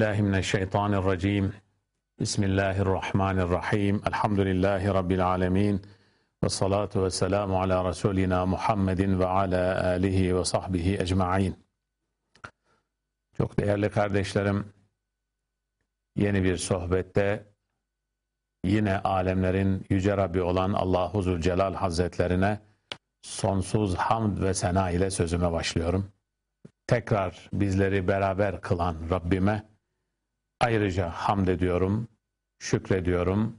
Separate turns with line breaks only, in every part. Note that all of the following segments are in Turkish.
Billahi mineşşeytanirracim. Bismillahirrahmanirrahim. Elhamdülillahi rabbil alamin. Ve salatu ve selamu ala Resulina Muhammedin ve ala alihi ve sahbihi ecmaîn. Çok değerli kardeşlerim, yeni bir sohbette yine alemlerin yüce Rabbi olan Allahu Zülcelal Hazretlerine sonsuz hamd ve sena ile sözüme başlıyorum tekrar bizleri beraber kılan Rabbime ayrıca hamd ediyorum, şükrediyorum.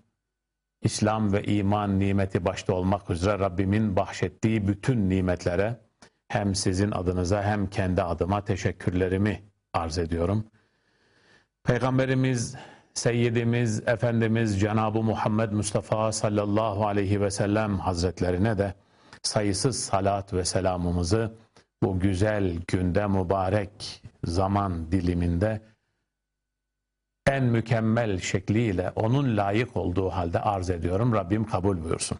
İslam ve iman nimeti başta olmak üzere Rabbimin bahşettiği bütün nimetlere hem sizin adınıza hem kendi adıma teşekkürlerimi arz ediyorum. Peygamberimiz, Seyyidimiz, Efendimiz Cenab-ı Muhammed Mustafa sallallahu aleyhi ve sellem hazretlerine de sayısız salat ve selamımızı bu güzel günde mübarek zaman diliminde en mükemmel şekliyle onun layık olduğu halde arz ediyorum. Rabbim kabul buyursun.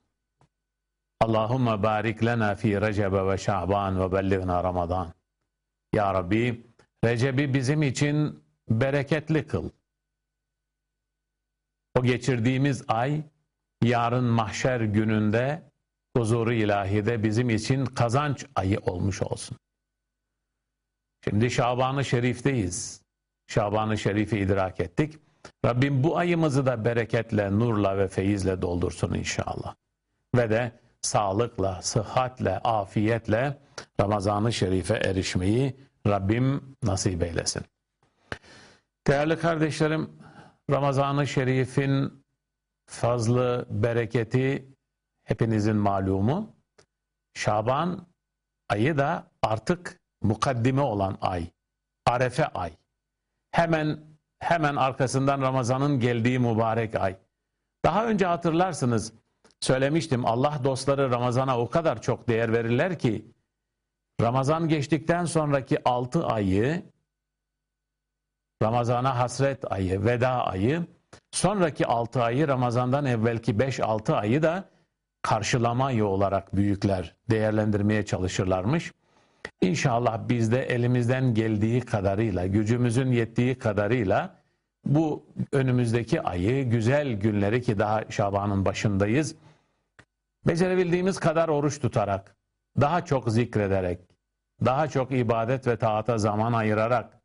Allahümme barik lena fi Recebe ve Şaban ve bellighna Ramazan. Ya Rabbi Recep'i bizim için bereketli kıl. O geçirdiğimiz ay yarın mahşer gününde huzuru ilahide bizim için kazanç ayı olmuş olsun. Şimdi Şaban-ı Şerif'teyiz. Şaban-ı Şerif'i idrak ettik. Rabbim bu ayımızı da bereketle, nurla ve feyizle doldursun inşallah. Ve de sağlıkla, sıhhatle, afiyetle Ramazan-ı Şerif'e erişmeyi Rabbim nasip eylesin. Değerli kardeşlerim, Ramazan-ı Şerif'in fazlı bereketi hepinizin malumu. Şaban ayı da artık mukaddime olan ay. Arefe ay. Hemen hemen arkasından Ramazan'ın geldiği mübarek ay. Daha önce hatırlarsınız söylemiştim Allah dostları Ramazan'a o kadar çok değer verirler ki Ramazan geçtikten sonraki 6 ayı Ramazan'a hasret ayı, veda ayı, sonraki 6 ayı Ramazan'dan evvelki 5-6 ayı da karşılama ayı olarak büyükler değerlendirmeye çalışırlarmış. İnşallah biz de elimizden geldiği kadarıyla, gücümüzün yettiği kadarıyla bu önümüzdeki ayı, güzel günleri ki daha Şaban'ın başındayız, becerebildiğimiz kadar oruç tutarak, daha çok zikrederek, daha çok ibadet ve taata zaman ayırarak,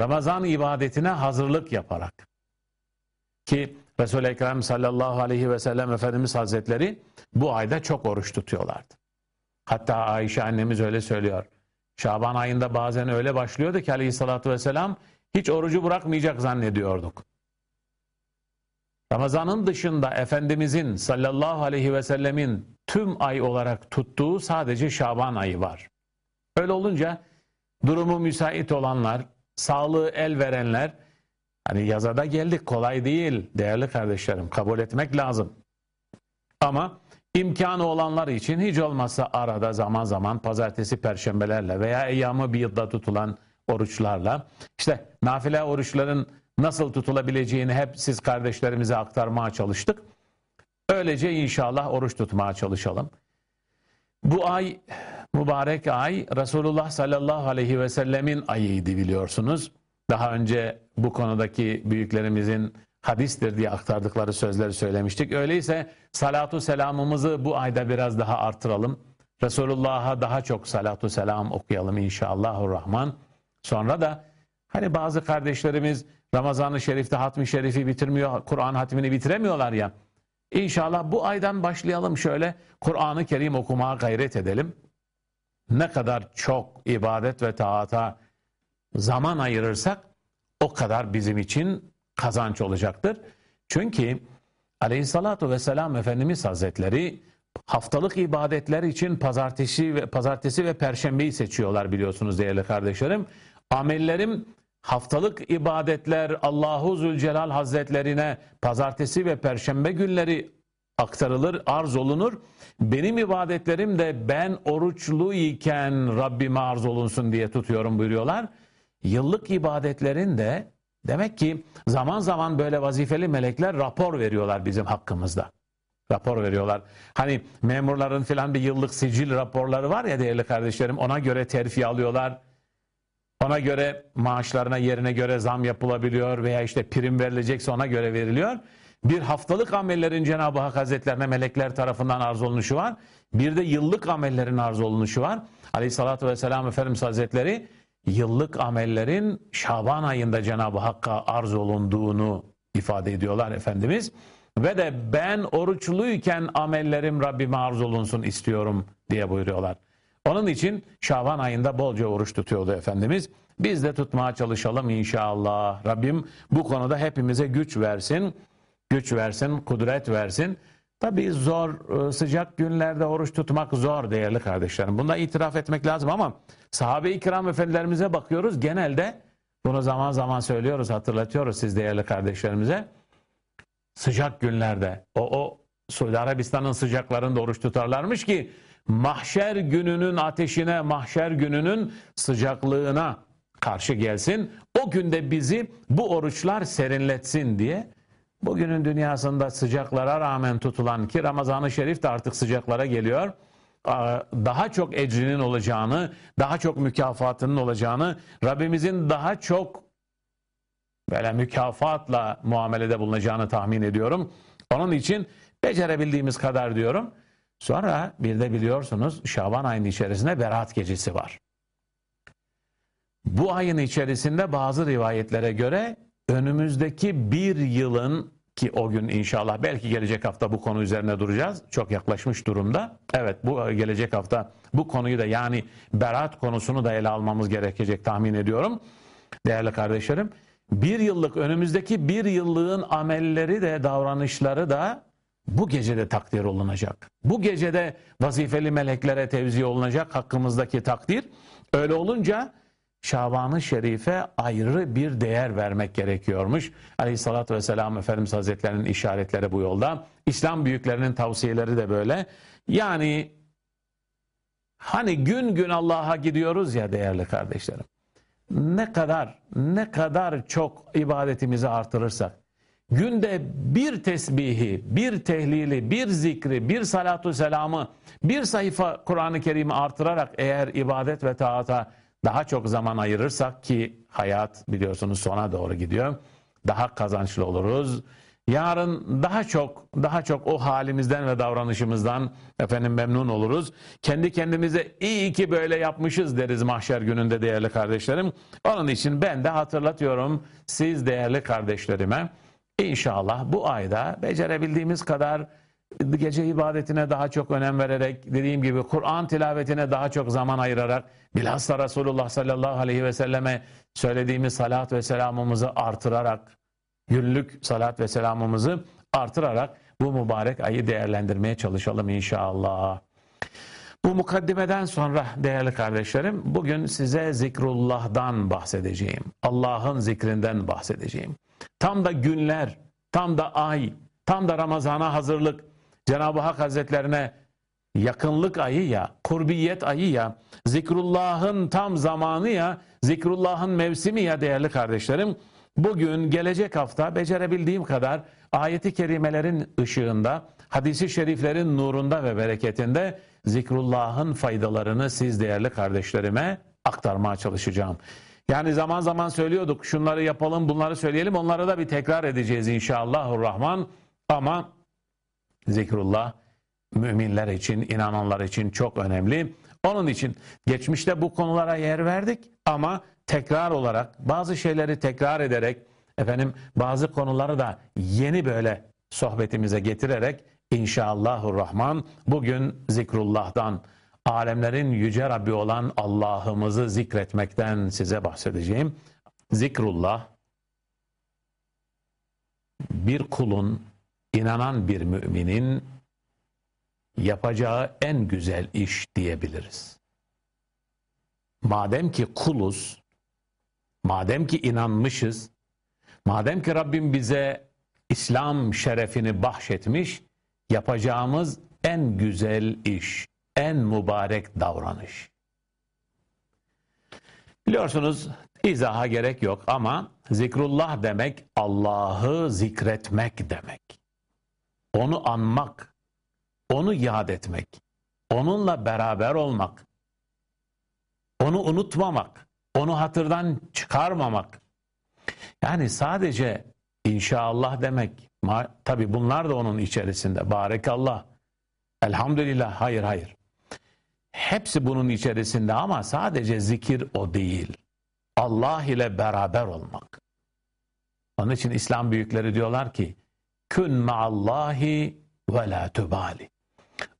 Ramazan ibadetine hazırlık yaparak ki Resul-i Ekrem sallallahu aleyhi ve sellem Efendimiz Hazretleri bu ayda çok oruç tutuyorlardı. Hatta Ayşe annemiz öyle söylüyor. Şaban ayında bazen öyle başlıyordu ki aleyhissalatü vesselam hiç orucu bırakmayacak zannediyorduk. Ramazanın dışında Efendimizin sallallahu aleyhi ve sellemin tüm ay olarak tuttuğu sadece Şaban ayı var. Öyle olunca durumu müsait olanlar, sağlığı el verenler, hani yazada geldik kolay değil değerli kardeşlerim kabul etmek lazım. Ama İmkanı olanlar için hiç olmazsa arada zaman zaman pazartesi perşembelerle veya eyyamı bir yılda tutulan oruçlarla işte nafile oruçların nasıl tutulabileceğini hep siz kardeşlerimize aktarmaya çalıştık. Öylece inşallah oruç tutmaya çalışalım. Bu ay mübarek ay Resulullah sallallahu aleyhi ve sellemin ayıydı biliyorsunuz. Daha önce bu konudaki büyüklerimizin hadistir diye aktardıkları sözleri söylemiştik. Öyleyse salatu selamımızı bu ayda biraz daha artıralım. Resulullah'a daha çok salatu selam okuyalım inşallahurrahman. Sonra da hani bazı kardeşlerimiz Ramazan-ı Şerif'te hatmi şerifi bitirmiyor, Kur'an hatmini bitiremiyorlar ya. İnşallah bu aydan başlayalım şöyle Kur'an-ı Kerim okumaya gayret edelim. Ne kadar çok ibadet ve taata zaman ayırırsak o kadar bizim için kazanç olacaktır. Çünkü Aleyhissalatu vesselam Efendimiz Hazretleri haftalık ibadetler için pazartesi ve pazartesi ve perşembeyi seçiyorlar biliyorsunuz değerli kardeşlerim. Amellerim haftalık ibadetler Allahu Zülcelal Hazretlerine pazartesi ve perşembe günleri aktarılır, arz olunur. Benim ibadetlerim de ben oruçlu iken Rabbime arz olunsun diye tutuyorum buyuruyorlar. Yıllık ibadetlerin de Demek ki zaman zaman böyle vazifeli melekler rapor veriyorlar bizim hakkımızda. Rapor veriyorlar. Hani memurların filan bir yıllık sicil raporları var ya değerli kardeşlerim ona göre terfi alıyorlar. Ona göre maaşlarına yerine göre zam yapılabiliyor veya işte prim verilecekse ona göre veriliyor. Bir haftalık amellerin Cenab-ı Hak Hazretlerine melekler tarafından arz olunuşu var. Bir de yıllık amellerin arz olunuşu var. Aleyhissalatü vesselam Efendimiz Hazretleri yıllık amellerin Şaban ayında Cenab-ı Hakk'a arz olunduğunu ifade ediyorlar Efendimiz. Ve de ben oruçluyken amellerim Rabbime arz olunsun istiyorum diye buyuruyorlar. Onun için Şaban ayında bolca oruç tutuyordu Efendimiz. Biz de tutmaya çalışalım inşallah. Rabbim bu konuda hepimize güç versin. Güç versin, kudret versin. Tabii zor, e, sıcak günlerde oruç tutmak zor değerli kardeşlerim. Bunda itiraf etmek lazım ama sahabe-i kiram efendilerimize bakıyoruz. Genelde bunu zaman zaman söylüyoruz, hatırlatıyoruz siz değerli kardeşlerimize. Sıcak günlerde, o, o Suudi Arabistan'ın sıcaklarında oruç tutarlarmış ki mahşer gününün ateşine, mahşer gününün sıcaklığına karşı gelsin. O günde bizi bu oruçlar serinletsin diye bugünün dünyasında sıcaklara rağmen tutulan ki Ramazan-ı Şerif de artık sıcaklara geliyor. Daha çok ecrinin olacağını, daha çok mükafatının olacağını, Rabbimizin daha çok böyle mükafatla muamelede bulunacağını tahmin ediyorum. Onun için becerebildiğimiz kadar diyorum. Sonra bir de biliyorsunuz Şaban ayının içerisinde Berat gecesi var. Bu ayın içerisinde bazı rivayetlere göre önümüzdeki bir yılın ki o gün inşallah belki gelecek hafta bu konu üzerine duracağız. Çok yaklaşmış durumda. Evet bu gelecek hafta bu konuyu da yani berat konusunu da ele almamız gerekecek tahmin ediyorum. Değerli kardeşlerim bir yıllık önümüzdeki bir yıllığın amelleri de davranışları da bu gecede takdir olunacak. Bu gecede vazifeli meleklere tevzi olunacak hakkımızdaki takdir. Öyle olunca Şaban-ı Şerif'e ayrı bir değer vermek gerekiyormuş. Aleyhissalatü vesselam Efendimiz Hazretlerinin işaretleri bu yolda. İslam büyüklerinin tavsiyeleri de böyle. Yani hani gün gün Allah'a gidiyoruz ya değerli kardeşlerim. Ne kadar ne kadar çok ibadetimizi artırırsak günde bir tesbihi, bir tehlili, bir zikri, bir salatu selamı, bir sayfa Kur'an-ı Kerim'i artırarak eğer ibadet ve taata daha çok zaman ayırırsak ki hayat biliyorsunuz sona doğru gidiyor. Daha kazançlı oluruz. Yarın daha çok daha çok o halimizden ve davranışımızdan efendim memnun oluruz. Kendi kendimize iyi ki böyle yapmışız deriz mahşer gününde değerli kardeşlerim. Onun için ben de hatırlatıyorum siz değerli kardeşlerime İnşallah bu ayda becerebildiğimiz kadar gece ibadetine daha çok önem vererek, dediğim gibi Kur'an tilavetine daha çok zaman ayırarak, bilhassa Resulullah sallallahu aleyhi ve selleme söylediğimiz salat ve selamımızı artırarak, günlük salat ve selamımızı artırarak bu mübarek ayı değerlendirmeye çalışalım inşallah. Bu mukaddimeden sonra değerli kardeşlerim, bugün size zikrullah'dan bahsedeceğim. Allah'ın zikrinden bahsedeceğim. Tam da günler, tam da ay, tam da Ramazan'a hazırlık, Cenab-ı Hak Hazretlerine yakınlık ayı ya, kurbiyet ayı ya, zikrullahın tam zamanı ya, zikrullahın mevsimi ya değerli kardeşlerim. Bugün gelecek hafta becerebildiğim kadar ayeti kerimelerin ışığında, hadisi şeriflerin nurunda ve bereketinde zikrullahın faydalarını siz değerli kardeşlerime aktarmaya çalışacağım. Yani zaman zaman söylüyorduk şunları yapalım bunları söyleyelim onları da bir tekrar edeceğiz inşallahurrahman. Ama zikrullah müminler için, inananlar için çok önemli. Onun için geçmişte bu konulara yer verdik ama tekrar olarak bazı şeyleri tekrar ederek efendim bazı konuları da yeni böyle sohbetimize getirerek inşallahurrahman bugün zikrullah'dan alemlerin yüce Rabbi olan Allah'ımızı zikretmekten size bahsedeceğim. Zikrullah bir kulun, inanan bir müminin yapacağı en güzel iş diyebiliriz. Madem ki kuluz, madem ki inanmışız, madem ki Rabbim bize İslam şerefini bahşetmiş, yapacağımız en güzel iş, en mübarek davranış. Biliyorsunuz izaha gerek yok ama zikrullah demek Allah'ı zikretmek demek. Onu anmak, onu yad etmek, onunla beraber olmak, onu unutmamak, Onu hatırdan çıkarmamak. Yani sadece inşallah demek. Tabi bunlar da onun içerisinde. Barekallah. Elhamdülillah. Hayır hayır. Hepsi bunun içerisinde ama sadece zikir o değil. Allah ile beraber olmak. Onun için İslam büyükleri diyorlar ki kün ma'allahi ve la tubali.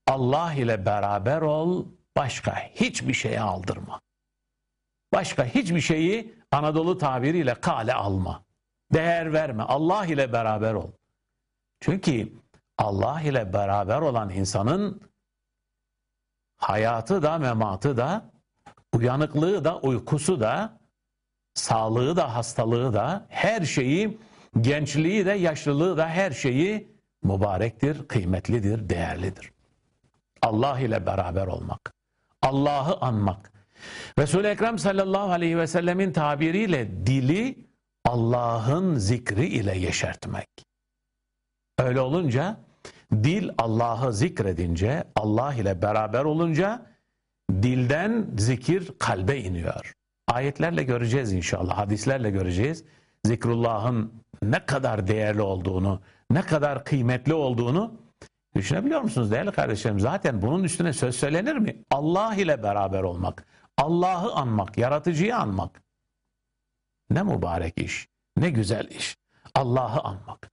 Allah ile beraber ol, başka hiçbir şeye aldırma. Başka hiçbir şeyi Anadolu tabiriyle kale alma. Değer verme. Allah ile beraber ol. Çünkü Allah ile beraber olan insanın hayatı da mematı da uyanıklığı da uykusu da sağlığı da hastalığı da her şeyi gençliği de yaşlılığı da her şeyi mübarektir, kıymetlidir, değerlidir. Allah ile beraber olmak, Allah'ı anmak. Resul-i Ekrem sallallahu aleyhi ve sellemin tabiriyle dili Allah'ın zikri ile yeşertmek. Öyle olunca dil Allah'ı zikredince, Allah ile beraber olunca dilden zikir kalbe iniyor. Ayetlerle göreceğiz inşallah, hadislerle göreceğiz. Zikrullah'ın ne kadar değerli olduğunu, ne kadar kıymetli olduğunu düşünebiliyor musunuz değerli kardeşlerim? Zaten bunun üstüne söz söylenir mi? Allah ile beraber olmak, Allah'ı anmak, yaratıcıyı anmak. Ne mübarek iş, ne güzel iş. Allah'ı anmak.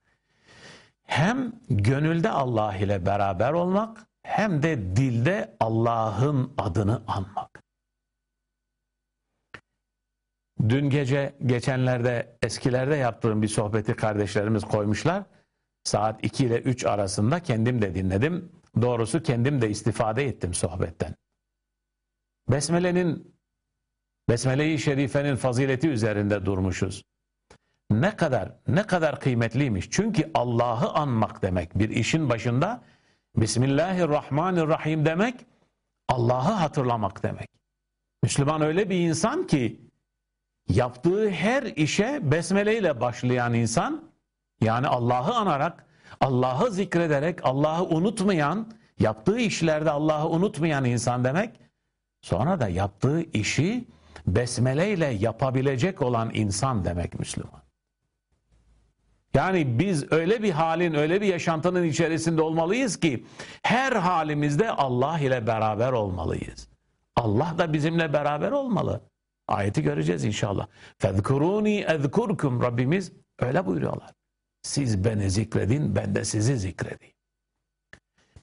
Hem gönülde Allah ile beraber olmak, hem de dilde Allah'ın adını anmak. Dün gece geçenlerde eskilerde yaptığım bir sohbeti kardeşlerimiz koymuşlar. Saat 2 ile 3 arasında kendim de dinledim. Doğrusu kendim de istifade ettim sohbetten. Besmele'nin Besmele-i Şerife'nin fazileti üzerinde durmuşuz. Ne kadar ne kadar kıymetliymiş. Çünkü Allah'ı anmak demek bir işin başında Bismillahirrahmanirrahim demek Allah'ı hatırlamak demek. Müslüman öyle bir insan ki yaptığı her işe besmele ile başlayan insan yani Allah'ı anarak, Allah'ı zikrederek, Allah'ı unutmayan, yaptığı işlerde Allah'ı unutmayan insan demek. Sonra da yaptığı işi besmele ile yapabilecek olan insan demek Müslüman. Yani biz öyle bir halin, öyle bir yaşantının içerisinde olmalıyız ki her halimizde Allah ile beraber olmalıyız. Allah da bizimle beraber olmalı. Ayeti göreceğiz inşallah. Fezkuruni ezkurkum Rabbimiz öyle buyuruyorlar. Siz beni zikredin, ben de sizi zikredeyim.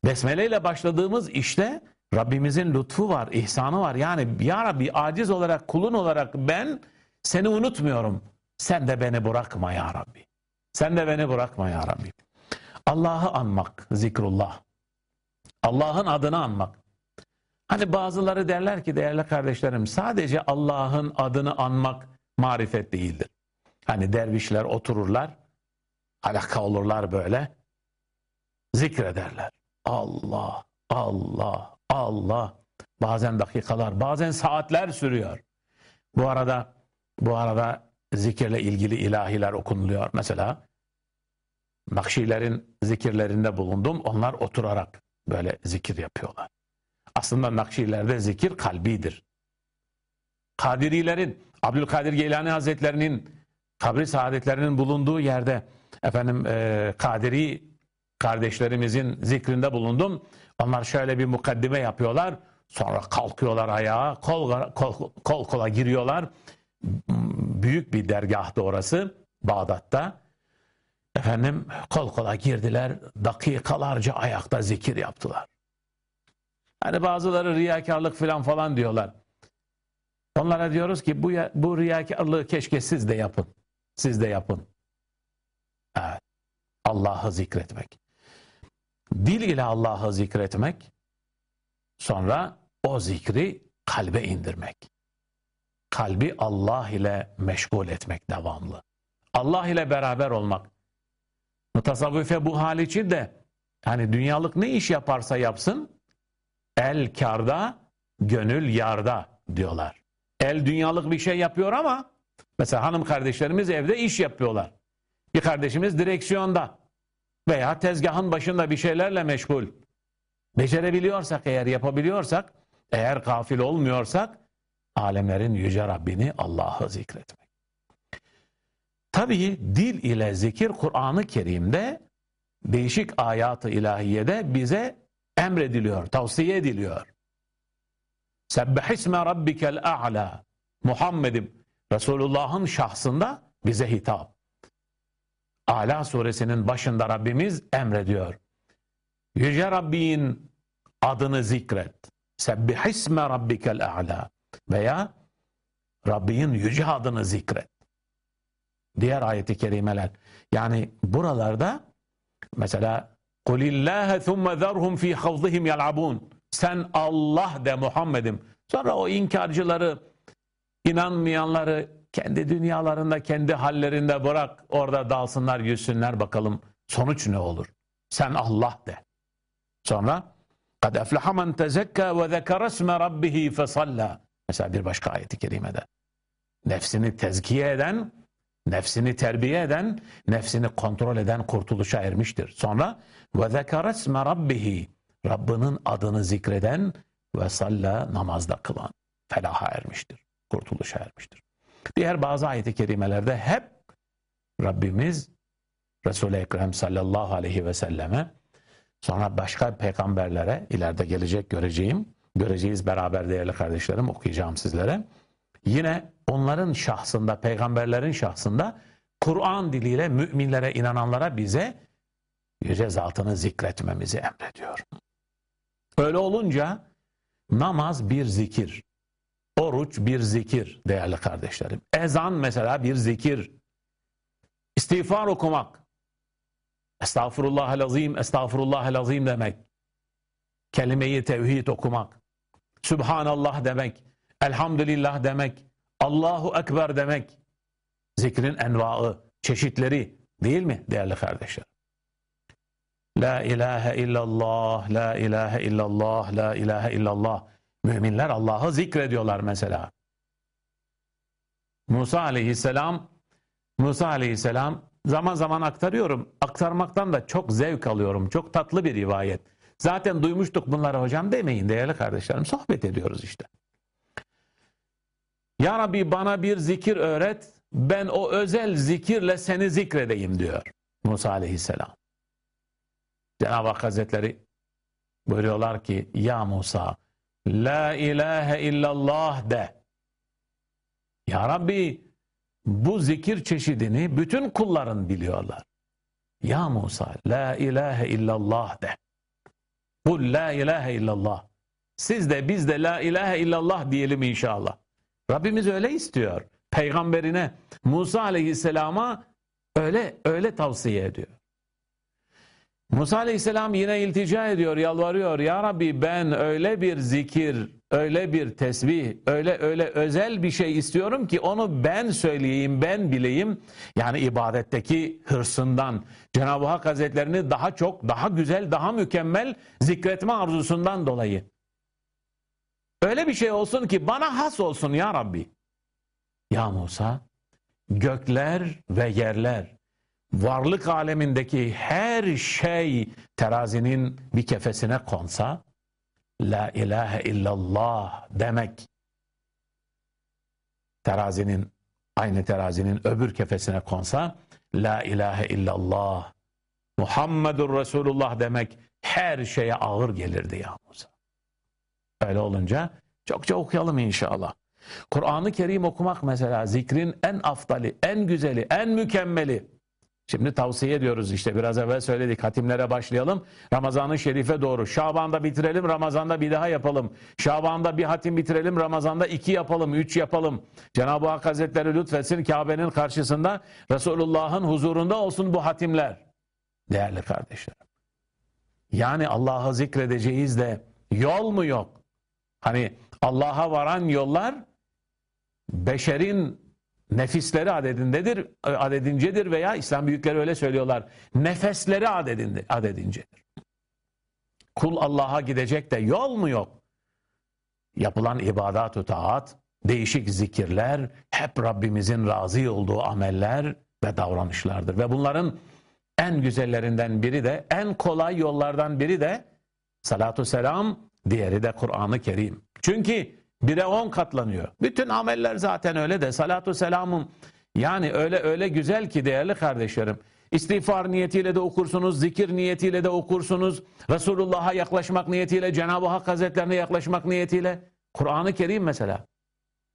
Besmele ile başladığımız işte Rabbimizin lütfu var, ihsanı var. Yani ya Rabbi aciz olarak, kulun olarak ben seni unutmuyorum. Sen de beni bırakma ya Rabbi. Sen de beni bırakma ya Rabbi. Allah'ı anmak, zikrullah. Allah'ın adını anmak. Hani bazıları derler ki değerli kardeşlerim sadece Allah'ın adını anmak marifet değildir. Hani dervişler otururlar, alaka olurlar böyle, zikrederler. Allah, Allah, Allah. Bazen dakikalar, bazen saatler sürüyor. Bu arada bu arada zikirle ilgili ilahiler okunuluyor. Mesela Nakşilerin zikirlerinde bulundum. Onlar oturarak böyle zikir yapıyorlar. Aslında Nakşilerde zikir kalbidir. Kadirilerin, Abdülkadir Geylani Hazretlerinin kabri saadetlerinin bulunduğu yerde efendim e, Kadiri kardeşlerimizin zikrinde bulundum. Onlar şöyle bir mukaddime yapıyorlar. Sonra kalkıyorlar ayağa, kol, kol, kol kola giriyorlar. Büyük bir dergahtı orası Bağdat'ta. Efendim kol kola girdiler, dakikalarca ayakta zikir yaptılar. Hani bazıları riyakarlık falan falan diyorlar. Onlara diyoruz ki bu, bu riyakarlığı keşke siz de yapın. Siz de yapın. Evet. Allah'ı zikretmek. Dil ile Allah'ı zikretmek. Sonra o zikri kalbe indirmek. Kalbi Allah ile meşgul etmek devamlı. Allah ile beraber olmak. Mutasavvife bu hal için de hani dünyalık ne iş yaparsa yapsın El karda, gönül yarda diyorlar. El dünyalık bir şey yapıyor ama mesela hanım kardeşlerimiz evde iş yapıyorlar. Bir kardeşimiz direksiyonda veya tezgahın başında bir şeylerle meşgul. Becerebiliyorsak eğer yapabiliyorsak, eğer gafil olmuyorsak alemlerin yüce Rabbini Allah'ı zikretmek. Tabii dil ile zikir Kur'an-ı Kerim'de değişik ayat-ı ilahiyede bize emrediliyor, tavsiye ediliyor. Sebbihisme rabbikel a'la. Muhammed'im Resulullah'ın şahsında bize hitap. Ala suresinin başında Rabbimiz emrediyor. Yüce Rabbin adını zikret. Sebbihisme rabbikel a'la. Veya Rabbin yüce adını zikret. Diğer ayeti kerimeler. Yani buralarda mesela Kulillâhe thumme zerhum fî havzihim yal'abûn. Sen Allah de Muhammed'im. Sonra o inkarcıları, inanmayanları kendi dünyalarında, kendi hallerinde bırak. Orada dalsınlar, yüzsünler bakalım sonuç ne olur. Sen Allah de. Sonra قَدْ اَفْلَحَ مَنْ تَزَكَّى وَذَكَرَ اسْمَ رَبِّهِ فَصَلَّى Mesela bir başka ayeti kerimede. Nefsini tezkiye eden, Nefsini terbiye eden, nefsini kontrol eden kurtuluşa ermiştir. Sonra ve zekeresme rabbihi Rabbinin adını zikreden ve salla namazda kılan felaha ermiştir. Kurtuluşa ermiştir. Diğer bazı ayet-i kerimelerde hep Rabbimiz Resul-i Ekrem sallallahu aleyhi ve selleme sonra başka peygamberlere ileride gelecek göreceğim. Göreceğiz beraber değerli kardeşlerim okuyacağım sizlere. Yine onların şahsında, peygamberlerin şahsında Kur'an diliyle müminlere, inananlara bize yüce zatını zikretmemizi emrediyor. Öyle olunca namaz bir zikir, oruç bir zikir değerli kardeşlerim. Ezan mesela bir zikir. İstiğfar okumak. Estağfurullah azim, estağfurullah azim demek. Kelimeyi tevhid okumak. Subhanallah demek. Elhamdülillah demek. Allahu Ekber demek. Zikrin envaı, çeşitleri değil mi değerli kardeşler? La ilahe illallah, la ilahe illallah, la ilahe illallah. Müminler Allah'ı zikrediyorlar mesela. Musa aleyhisselam, Musa aleyhisselam zaman zaman aktarıyorum. Aktarmaktan da çok zevk alıyorum. Çok tatlı bir rivayet. Zaten duymuştuk bunları hocam demeyin değerli kardeşlerim. Sohbet ediyoruz işte. Ya Rabbi bana bir zikir öğret. Ben o özel zikirle seni zikredeyim diyor Musa aleyhisselam. Cenab-ı Hak Hazretleri buyuruyorlar ki ya Musa la ilahe illallah de. Ya Rabbi bu zikir çeşidini bütün kulların biliyorlar. Ya Musa la ilahe illallah de. Kul la ilahe illallah. Siz de biz de la ilahe illallah diyelim inşallah. Rabbimiz öyle istiyor. Peygamberine Musa aleyhisselama öyle öyle tavsiye ediyor. Musa Aleyhisselam yine iltica ediyor, yalvarıyor. Ya Rabbi ben öyle bir zikir, öyle bir tesbih, öyle öyle özel bir şey istiyorum ki onu ben söyleyeyim, ben bileyim. Yani ibadetteki hırsından, Cenab-ı Hak Hazretlerini daha çok, daha güzel, daha mükemmel zikretme arzusundan dolayı. Öyle bir şey olsun ki bana has olsun ya Rabbi. Ya Musa, gökler ve yerler, varlık alemindeki her şey terazinin bir kefesine konsa la ilahe illallah demek terazinin aynı terazinin öbür kefesine konsa la ilahe illallah Muhammedur Resulullah demek her şeye ağır gelirdi ya Musa. Öyle olunca çokça okuyalım inşallah. Kur'an-ı Kerim okumak mesela zikrin en aftali, en güzeli, en mükemmeli. Şimdi tavsiye ediyoruz işte biraz evvel söyledik hatimlere başlayalım. Ramazan-ı Şerif'e doğru. Şaban'da bitirelim, Ramazan'da bir daha yapalım. Şaban'da bir hatim bitirelim, Ramazan'da iki yapalım, üç yapalım. Cenab-ı Hak Hazretleri lütfetsin Kabe'nin karşısında Resulullah'ın huzurunda olsun bu hatimler. Değerli kardeşlerim. Yani Allah'ı zikredeceğiz de yol mu yok? Hani Allah'a varan yollar beşerin nefisleri adedindedir, adedincedir veya İslam büyükleri öyle söylüyorlar. Nefesleri adedinde, adedincedir. Kul Allah'a gidecek de yol mu yok? Yapılan ibadat-ı taat, değişik zikirler, hep Rabbimizin razı olduğu ameller ve davranışlardır. Ve bunların en güzellerinden biri de, en kolay yollardan biri de salatu selam, diğeri de Kur'an-ı Kerim. Çünkü Bire on katlanıyor. Bütün ameller zaten öyle de salatu selamın yani öyle öyle güzel ki değerli kardeşlerim. İstiğfar niyetiyle de okursunuz, zikir niyetiyle de okursunuz. Resulullah'a yaklaşmak niyetiyle, Cenab-ı Hak Hazretlerine yaklaşmak niyetiyle. Kur'an-ı Kerim mesela.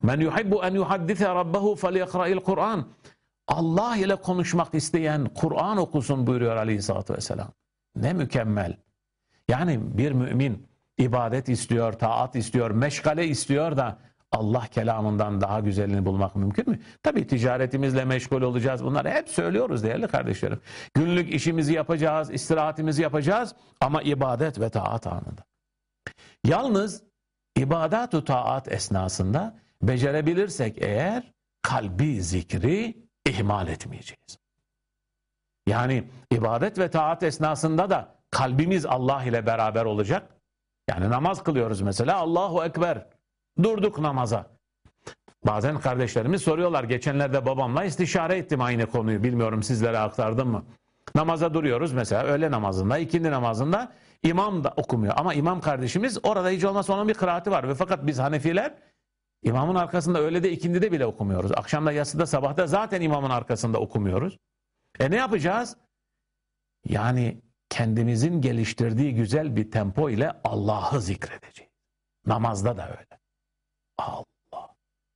Men yuhibbu en yuhaddise rabbehu felyekra'il Kur'an. Allah ile konuşmak isteyen Kur'an okusun buyuruyor aleyhissalatü vesselam. Ne mükemmel. Yani bir mümin ibadet istiyor, taat istiyor, meşgale istiyor da Allah kelamından daha güzelini bulmak mümkün mü? Tabii ticaretimizle meşgul olacağız. Bunları hep söylüyoruz değerli kardeşlerim. Günlük işimizi yapacağız, istirahatimizi yapacağız ama ibadet ve taat anında. Yalnız ibadat taat esnasında becerebilirsek eğer kalbi zikri ihmal etmeyeceğiz. Yani ibadet ve taat esnasında da kalbimiz Allah ile beraber olacak. Yani namaz kılıyoruz mesela Allahu Ekber. Durduk namaza. Bazen kardeşlerimiz soruyorlar. Geçenlerde babamla istişare ettim aynı konuyu. Bilmiyorum sizlere aktardım mı? Namaza duruyoruz mesela öğle namazında, ikindi namazında imam da okumuyor. Ama imam kardeşimiz orada hiç olmazsa onun bir kıraati var. Ve fakat biz Hanefiler imamın arkasında öğlede ikindide bile okumuyoruz. Akşamda, yatsıda, sabahta zaten imamın arkasında okumuyoruz. E ne yapacağız? Yani kendimizin geliştirdiği güzel bir tempo ile Allah'ı zikredeceğiz. Namazda da öyle. Allah,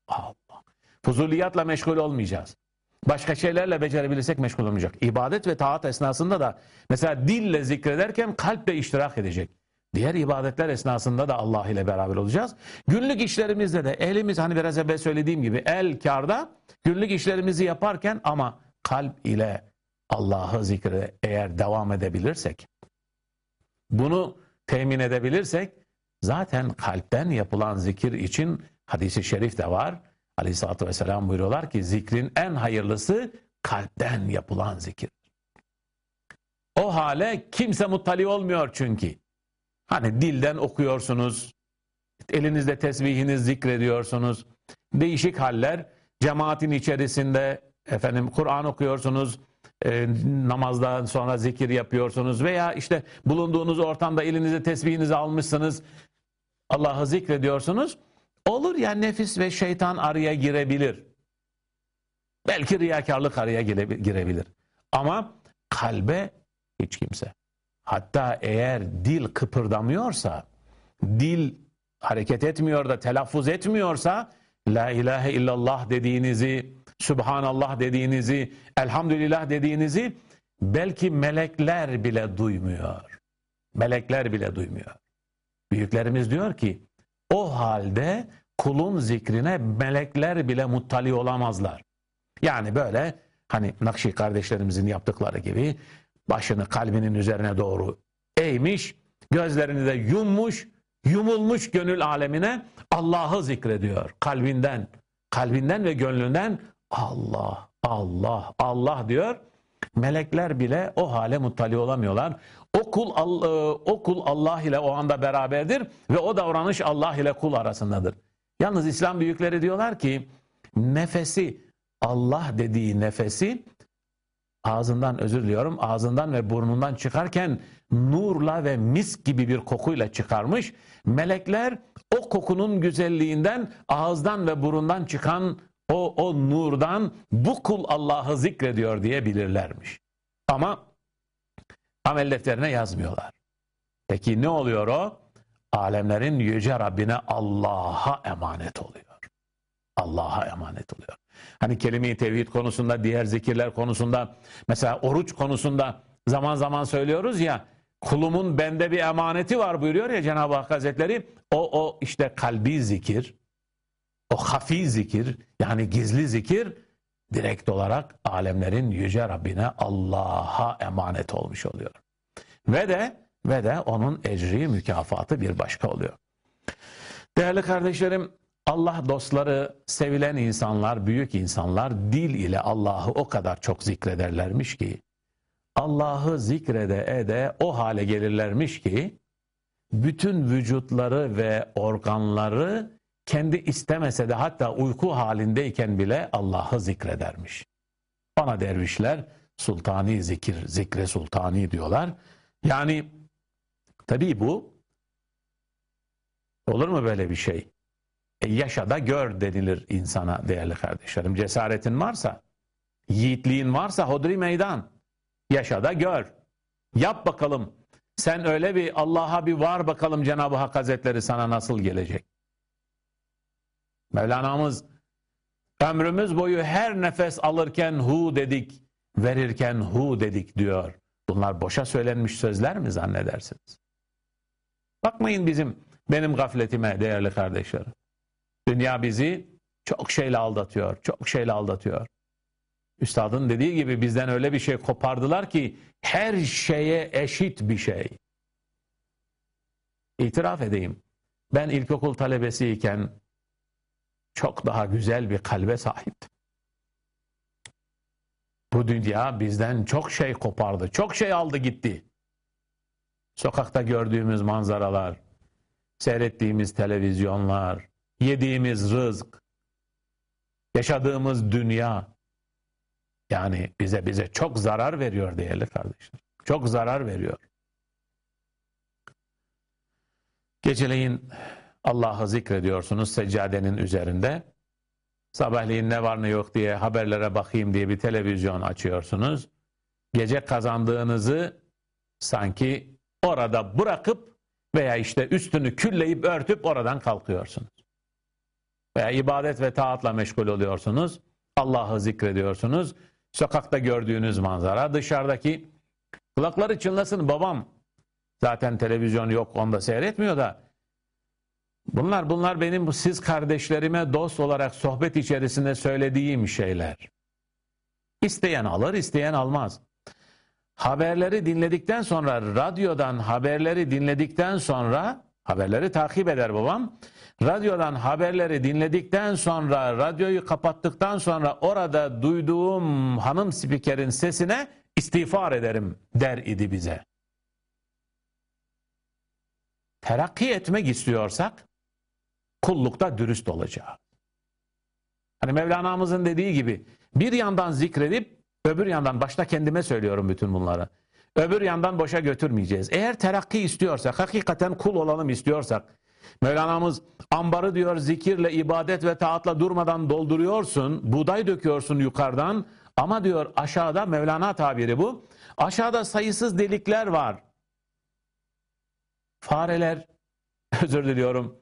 Allah. Fuzuliyatla meşgul olmayacağız. Başka şeylerle becerebilirsek meşgul olmayacak. İbadet ve taat esnasında da mesela dille zikrederken kalple iştirak edecek. Diğer ibadetler esnasında da Allah ile beraber olacağız. Günlük işlerimizde de elimiz hani biraz evvel söylediğim gibi el karda günlük işlerimizi yaparken ama kalp ile Allah'ı zikre eğer devam edebilirsek bunu temin edebilirsek zaten kalpten yapılan zikir için hadisi şerif de var. Aleyhisselatü Vesselam buyuruyorlar ki zikrin en hayırlısı kalpten yapılan zikir. O hale kimse muttali olmuyor çünkü. Hani dilden okuyorsunuz, elinizde tesbihiniz zikrediyorsunuz. Değişik haller cemaatin içerisinde efendim Kur'an okuyorsunuz, e, namazdan sonra zikir yapıyorsunuz veya işte bulunduğunuz ortamda elinize tesbihinizi almışsınız, Allah'ı zikrediyorsunuz. Olur ya nefis ve şeytan araya girebilir. Belki riyakarlık araya girebilir. Ama kalbe hiç kimse. Hatta eğer dil kıpırdamıyorsa, dil hareket etmiyor da telaffuz etmiyorsa, La ilahe illallah dediğinizi, Subhanallah dediğinizi, Elhamdülillah dediğinizi belki melekler bile duymuyor. Melekler bile duymuyor. Büyüklerimiz diyor ki, o halde kulun zikrine melekler bile muttali olamazlar. Yani böyle hani Nakşi kardeşlerimizin yaptıkları gibi başını kalbinin üzerine doğru eğmiş, gözlerini de yummuş, yumulmuş gönül alemine Allah'ı zikrediyor kalbinden. Kalbinden ve gönlünden Allah, Allah, Allah diyor. Melekler bile o hale muttali olamıyorlar. O kul, e, o kul Allah ile o anda beraberdir ve o davranış Allah ile kul arasındadır. Yalnız İslam büyükleri diyorlar ki nefesi Allah dediği nefesi ağzından özür diliyorum ağzından ve burnundan çıkarken nurla ve mis gibi bir kokuyla çıkarmış. Melekler o kokunun güzelliğinden ağızdan ve burundan çıkan o, o nurdan bu kul Allah'ı zikrediyor diye bilirlermiş. Ama amel defterine yazmıyorlar. Peki ne oluyor o? Alemlerin yüce Rabbine Allah'a emanet oluyor. Allah'a emanet oluyor. Hani kelime-i tevhid konusunda, diğer zikirler konusunda, mesela oruç konusunda zaman zaman söylüyoruz ya, kulumun bende bir emaneti var buyuruyor ya Cenab-ı Hak Hazretleri. O, o işte kalbi zikir, o hafi zikir, yani gizli zikir, direkt olarak alemlerin yüce Rabbine Allah'a emanet olmuş oluyor. Ve de ve de onun ecri mükafatı bir başka oluyor. Değerli kardeşlerim, Allah dostları, sevilen insanlar, büyük insanlar dil ile Allah'ı o kadar çok zikrederlermiş ki Allah'ı zikrede ede o hale gelirlermiş ki bütün vücutları ve organları kendi istemese de hatta uyku halindeyken bile Allah'ı zikredermiş. Bana dervişler sultani zikir, zikre sultani diyorlar. Yani tabii bu olur mu böyle bir şey? E yaşa da gör denilir insana değerli kardeşlerim. Cesaretin varsa, yiğitliğin varsa hodri meydan. Yaşa da gör. Yap bakalım. Sen öyle bir Allah'a bir var bakalım Cenab-ı Hak Hazretleri sana nasıl gelecek. Mevlana'mız ömrümüz boyu her nefes alırken hu dedik, verirken hu dedik diyor. Bunlar boşa söylenmiş sözler mi zannedersiniz? Bakmayın bizim benim gafletime değerli kardeşlerim. Dünya bizi çok şeyle aldatıyor, çok şeyle aldatıyor. Üstadın dediği gibi bizden öyle bir şey kopardılar ki her şeye eşit bir şey. İtiraf edeyim. Ben ilkokul talebesiyken çok daha güzel bir kalbe sahiptim. Bu dünya bizden çok şey kopardı, çok şey aldı gitti. Sokakta gördüğümüz manzaralar, seyrettiğimiz televizyonlar, yediğimiz rızk, yaşadığımız dünya yani bize bize çok zarar veriyor değerli kardeşler. Çok zarar veriyor. Geceleyin Allah'ı zikrediyorsunuz seccadenin üzerinde. Sabahleyin ne var ne yok diye haberlere bakayım diye bir televizyon açıyorsunuz. Gece kazandığınızı sanki orada bırakıp veya işte üstünü külleyip örtüp oradan kalkıyorsunuz. Veya ibadet ve taatla meşgul oluyorsunuz. Allah'ı zikrediyorsunuz. Sokakta gördüğünüz manzara, dışarıdaki kulakları çınlasın babam. Zaten televizyon yok, onda seyretmiyor da. Bunlar bunlar benim siz kardeşlerime dost olarak sohbet içerisinde söylediğim şeyler. İsteyen alır, isteyen almaz. Haberleri dinledikten sonra, radyodan haberleri dinledikten sonra, haberleri takip eder babam. Radyodan haberleri dinledikten sonra, radyoyu kapattıktan sonra orada duyduğum hanım spikerin sesine istiğfar ederim der idi bize. Terakki etmek istiyorsak kullukta dürüst olacağız. Hani Mevlana'mızın dediği gibi bir yandan zikredip öbür yandan başta kendime söylüyorum bütün bunları. Öbür yandan boşa götürmeyeceğiz. Eğer terakki istiyorsak, hakikaten kul olalım istiyorsak, Mevlana'mız ambarı diyor zikirle, ibadet ve taatla durmadan dolduruyorsun, buğday döküyorsun yukarıdan ama diyor aşağıda Mevlana tabiri bu. Aşağıda sayısız delikler var. Fareler, özür diliyorum,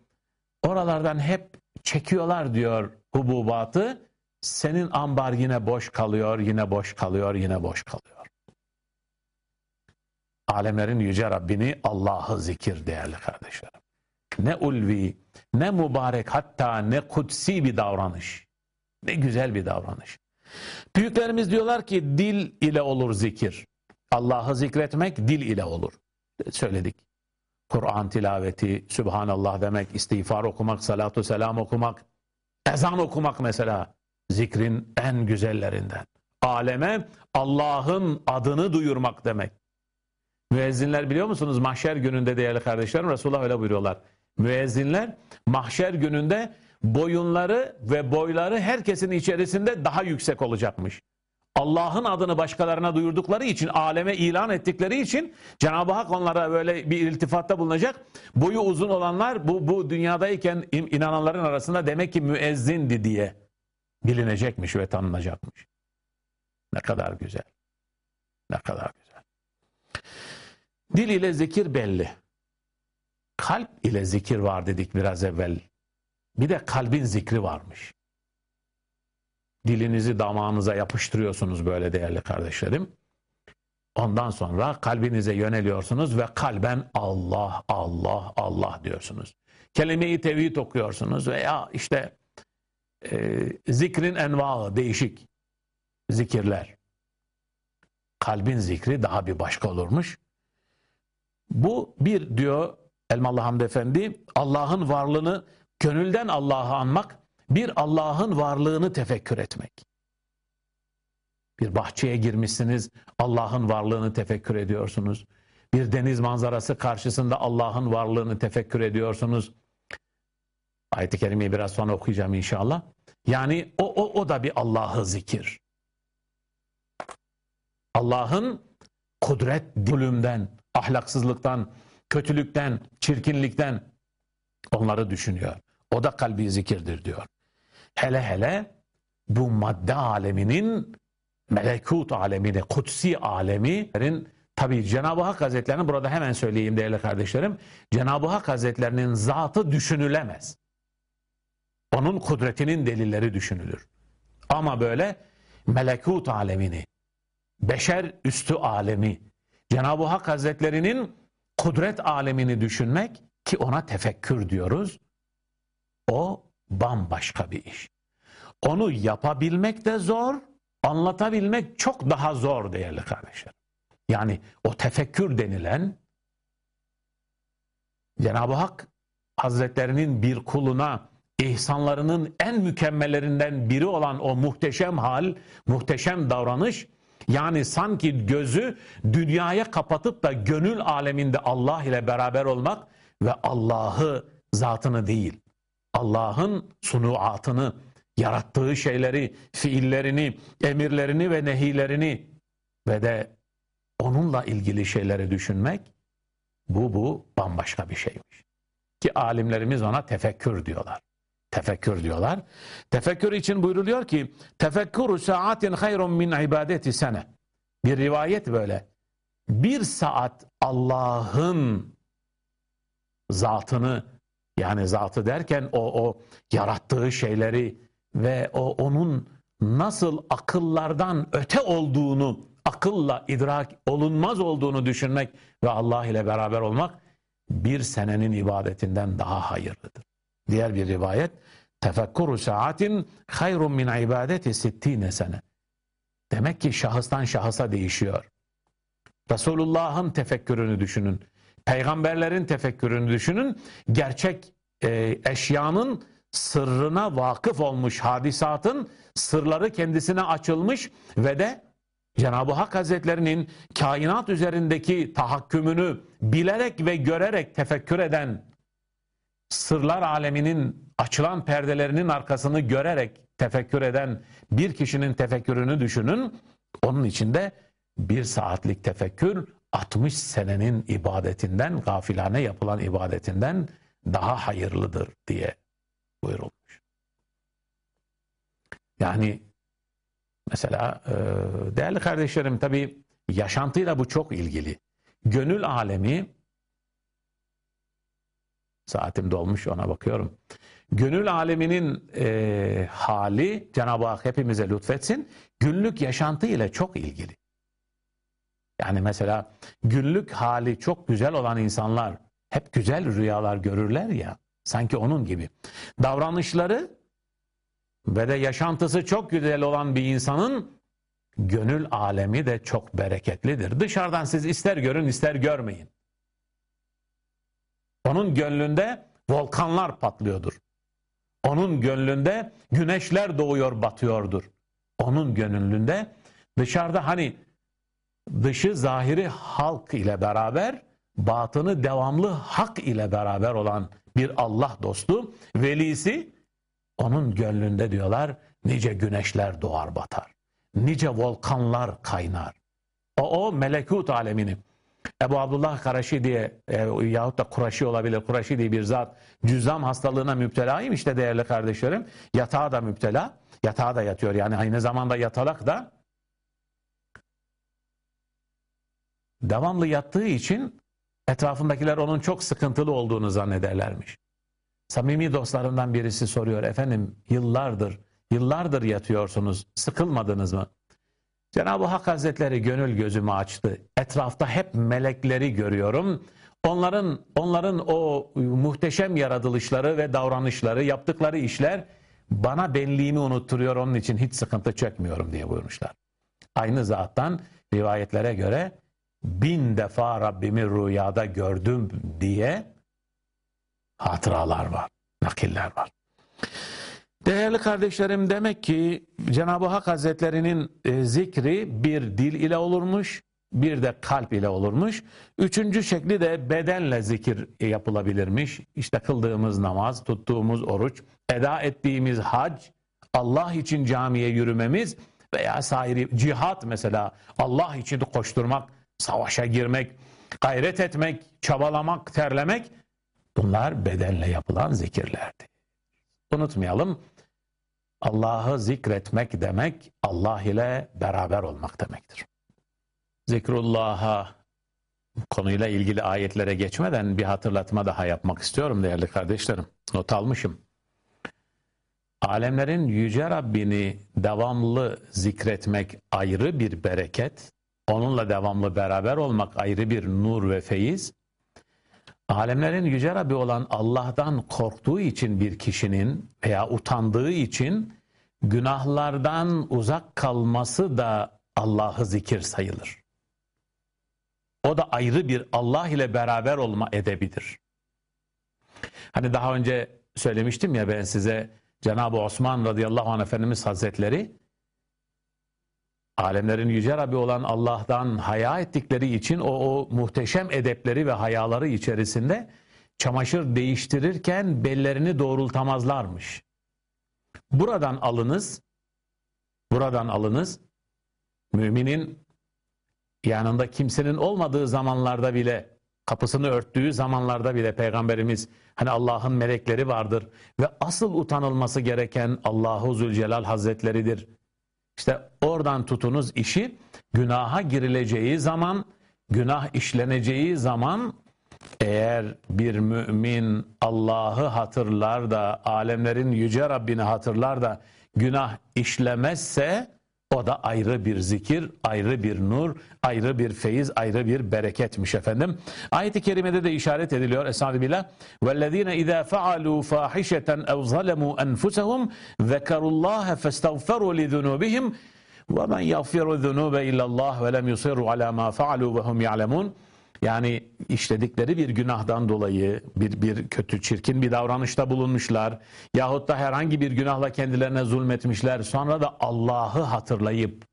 oralardan hep çekiyorlar diyor hububatı. Senin ambar yine boş kalıyor, yine boş kalıyor, yine boş kalıyor. Alemlerin yüce Rabbini Allah'ı zikir değerli kardeşlerim ne ulvi, ne mübarek hatta ne kutsi bir davranış. Ne güzel bir davranış. Büyüklerimiz diyorlar ki dil ile olur zikir. Allah'ı zikretmek dil ile olur. Söyledik. Kur'an tilaveti, Sübhanallah demek, istiğfar okumak, salatu selam okumak, ezan okumak mesela zikrin en güzellerinden. Aleme Allah'ın adını duyurmak demek. Müezzinler biliyor musunuz mahşer gününde değerli kardeşlerim Resulullah öyle buyuruyorlar. Müezzinler mahşer gününde boyunları ve boyları herkesin içerisinde daha yüksek olacakmış. Allah'ın adını başkalarına duyurdukları için, aleme ilan ettikleri için Cenab-ı Hak onlara böyle bir iltifatta bulunacak. Boyu uzun olanlar bu, bu dünyadayken inananların arasında demek ki müezzindi diye bilinecekmiş ve tanınacakmış. Ne kadar güzel. Ne kadar güzel. Dil ile zikir belli. Kalp ile zikir var dedik biraz evvel. Bir de kalbin zikri varmış. Dilinizi damağınıza yapıştırıyorsunuz böyle değerli kardeşlerim. Ondan sonra kalbinize yöneliyorsunuz ve kalben Allah, Allah, Allah diyorsunuz. Kelime-i tevhid okuyorsunuz veya işte e, zikrin envaı değişik zikirler. Kalbin zikri daha bir başka olurmuş. Bu bir diyor Elmalı Hamdi Efendi Allah'ın varlığını gönülden Allah'ı anmak, bir Allah'ın varlığını tefekkür etmek. Bir bahçeye girmişsiniz, Allah'ın varlığını tefekkür ediyorsunuz. Bir deniz manzarası karşısında Allah'ın varlığını tefekkür ediyorsunuz. Ayet-i Kerime'yi biraz sonra okuyacağım inşallah. Yani o, o, o da bir Allah'ı zikir. Allah'ın kudret zulümden, ahlaksızlıktan, kötülükten, çirkinlikten onları düşünüyor. O da kalbi zikirdir diyor. Hele hele bu madde aleminin melekut alemini, kutsi alemi'nin tabi Cenab-ı Hak Hazretlerinin burada hemen söyleyeyim değerli kardeşlerim. Cenab-ı Hak Hazretlerinin zatı düşünülemez. Onun kudretinin delilleri düşünülür. Ama böyle melekut alemini, beşer üstü alemi, Cenab-ı Hak Hazretlerinin kudret alemini düşünmek ki ona tefekkür diyoruz. O bambaşka bir iş. Onu yapabilmek de zor, anlatabilmek çok daha zor değerli kardeşler. Yani o tefekkür denilen Cenab-ı Hak Hazretlerinin bir kuluna ihsanlarının en mükemmellerinden biri olan o muhteşem hal, muhteşem davranış yani sanki gözü dünyaya kapatıp da gönül aleminde Allah ile beraber olmak ve Allah'ı zatını değil, Allah'ın sunuatını, yarattığı şeyleri, fiillerini, emirlerini ve nehilerini ve de onunla ilgili şeyleri düşünmek bu bu bambaşka bir şeymiş. Ki alimlerimiz ona tefekkür diyorlar. Tefekkür diyorlar. Tefekkür için buyruluyor ki tefekkürü saatin hayrun min ibadeti sene. Bir rivayet böyle. Bir saat Allah'ın zatını yani zatı derken o, o yarattığı şeyleri ve o onun nasıl akıllardan öte olduğunu, akılla idrak olunmaz olduğunu düşünmek ve Allah ile beraber olmak bir senenin ibadetinden daha hayırlıdır. Diğer bir rivayet tefekkuru saatin hayrun min ibadeti sittine sene. Demek ki şahıstan şahısa değişiyor. Resulullah'ın tefekkürünü düşünün. Peygamberlerin tefekkürünü düşünün. Gerçek e, eşyanın sırrına vakıf olmuş hadisatın sırları kendisine açılmış ve de Cenab-ı Hak Hazretlerinin kainat üzerindeki tahakkümünü bilerek ve görerek tefekkür eden sırlar aleminin açılan perdelerinin arkasını görerek tefekkür eden bir kişinin tefekkürünü düşünün. Onun içinde bir saatlik tefekkür 60 senenin ibadetinden, gafilane yapılan ibadetinden daha hayırlıdır diye buyurulmuş. Yani mesela e, değerli kardeşlerim tabi yaşantıyla bu çok ilgili. Gönül alemi saatim dolmuş ona bakıyorum. Gönül aleminin e, hali Cenab-ı Hak hepimize lütfetsin. Günlük yaşantı ile çok ilgili. Yani mesela günlük hali çok güzel olan insanlar hep güzel rüyalar görürler ya. Sanki onun gibi. Davranışları ve de yaşantısı çok güzel olan bir insanın gönül alemi de çok bereketlidir. Dışarıdan siz ister görün ister görmeyin. Onun gönlünde volkanlar patlıyordur. Onun gönlünde güneşler doğuyor batıyordur. Onun gönlünde dışarıda hani dışı zahiri halk ile beraber batını devamlı hak ile beraber olan bir Allah dostu, velisi onun gönlünde diyorlar nice güneşler doğar batar. Nice volkanlar kaynar. O, o melekut alemini Ebu Abdullah Karaşi diye e, yahut da Kuraşi olabilir. Kuraşi diye bir zat cüzzam hastalığına müptelayım işte değerli kardeşlerim. Yatağa da müptela. Yatağa da yatıyor yani aynı zamanda yatalak da devamlı yattığı için etrafındakiler onun çok sıkıntılı olduğunu zannederlermiş. Samimi dostlarından birisi soruyor efendim yıllardır yıllardır yatıyorsunuz sıkılmadınız mı? Cenab-ı Hak Hazretleri gönül gözümü açtı. Etrafta hep melekleri görüyorum. Onların onların o muhteşem yaratılışları ve davranışları, yaptıkları işler bana benliğimi unutturuyor. Onun için hiç sıkıntı çekmiyorum diye buyurmuşlar. Aynı zattan rivayetlere göre bin defa Rabbimi rüyada gördüm diye hatıralar var, nakiller var. Değerli kardeşlerim demek ki Cenab-ı Hak Hazretlerinin e, zikri bir dil ile olurmuş, bir de kalp ile olurmuş. Üçüncü şekli de bedenle zikir yapılabilirmiş. İşte kıldığımız namaz, tuttuğumuz oruç, eda ettiğimiz hac, Allah için camiye yürümemiz veya sairi cihat mesela Allah için koşturmak, savaşa girmek, gayret etmek, çabalamak, terlemek bunlar bedenle yapılan zikirlerdi. Unutmayalım. Allah'ı zikretmek demek Allah ile beraber olmak demektir. Zikrullah'a konuyla ilgili ayetlere geçmeden bir hatırlatma daha yapmak istiyorum değerli kardeşlerim. Not almışım. Alemlerin yüce Rabbini devamlı zikretmek ayrı bir bereket, onunla devamlı beraber olmak ayrı bir nur ve feyiz. Alemlerin yüce Rabbi olan Allah'tan korktuğu için bir kişinin veya utandığı için günahlardan uzak kalması da Allah'ı zikir sayılır. O da ayrı bir Allah ile beraber olma edebidir. Hani daha önce söylemiştim ya ben size Cenab-ı Osman radıyallahu anh Efendimiz Hazretleri alemlerin yüce Rabbi olan Allah'tan haya ettikleri için o, o muhteşem edepleri ve hayaları içerisinde çamaşır değiştirirken bellerini doğrultamazlarmış. Buradan alınız, buradan alınız, müminin yanında kimsenin olmadığı zamanlarda bile, kapısını örttüğü zamanlarda bile Peygamberimiz hani Allah'ın melekleri vardır ve asıl utanılması gereken Allahu Zülcelal Hazretleridir. İşte oradan tutunuz işi günaha girileceği zaman, günah işleneceği zaman eğer bir mümin Allah'ı hatırlar da alemlerin yüce Rabbini hatırlar da günah işlemezse o da ayrı bir zikir, ayrı bir nur, ayrı bir feyiz, ayrı bir bereketmiş efendim. Ayet-i kerimede de işaret ediliyor Estağfirullah. وَالَّذ۪ينَ اِذَا فَعَلُوا فَاحِشَةً اَوْ ظَلَمُوا أَنْفُسَهُمْ ذَكَرُوا اللّٰهَ فَاسْتَغْفَرُوا لِذُنُوبِهِمْ وَمَنْ يَغْفِرُ الذُّنُوبَ إِلَّا اللّٰهِ وَلَمْ يُصِرُّوا عَلَى مَا فَعَلُوا وَهُمْ يَعْلَمُونَ yani işledikleri bir günahdan dolayı bir, bir kötü çirkin bir davranışta bulunmuşlar. Yahut da herhangi bir günahla kendilerine zulmetmişler. Sonra da Allah'ı hatırlayıp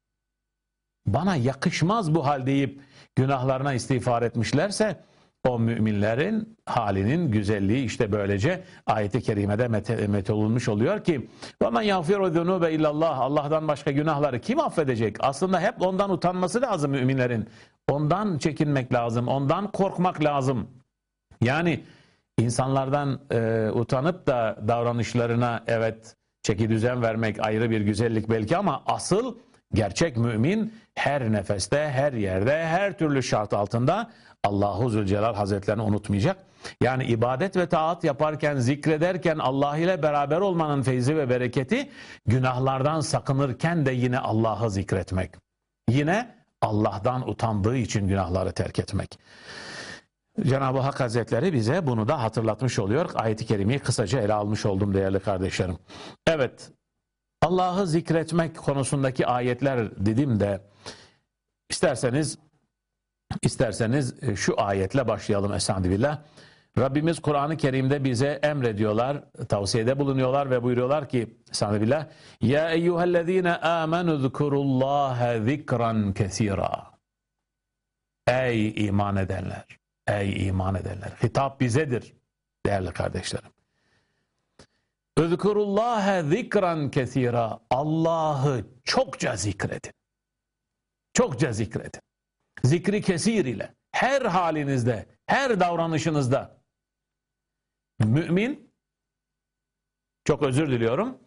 bana yakışmaz bu hal deyip günahlarına istiğfar etmişlerse o müminlerin halinin güzelliği işte böylece ayeti kerimede mete, mete olunmuş oluyor ki وَمَنْ يَغْفِرُ ذُنُوبَ illallah Allah'tan başka günahları kim affedecek? Aslında hep ondan utanması lazım müminlerin. Ondan çekinmek lazım, ondan korkmak lazım. Yani insanlardan e, utanıp da davranışlarına evet çeki düzen vermek ayrı bir güzellik belki ama asıl gerçek mümin her nefeste, her yerde, her türlü şart altında Allahu Zülcelal Hazretlerini unutmayacak. Yani ibadet ve taat yaparken, zikrederken Allah ile beraber olmanın feyzi ve bereketi günahlardan sakınırken de yine Allah'ı zikretmek. Yine Allah'tan utandığı için günahları terk etmek. Cenab-ı Hak Hazretleri bize bunu da hatırlatmış oluyor. Ayet-i Kerime'yi kısaca ele almış oldum değerli kardeşlerim. Evet, Allah'ı zikretmek konusundaki ayetler dedim de isterseniz isterseniz e, şu ayetle başlayalım Estağfirullah. Rabbimiz Kur'an-ı Kerim'de bize emrediyorlar, tavsiyede bulunuyorlar ve buyuruyorlar ki Estağfirullah Ya eyyühellezine amenu zkurullaha zikran kesira Ey iman edenler, ey iman edenler. Hitap bizedir değerli kardeşlerim. Üzkurullaha zikran kesira Allah'ı çokça zikredin. Çokça zikredin. Zikri kesir ile her halinizde, her davranışınızda Mümin, çok özür diliyorum,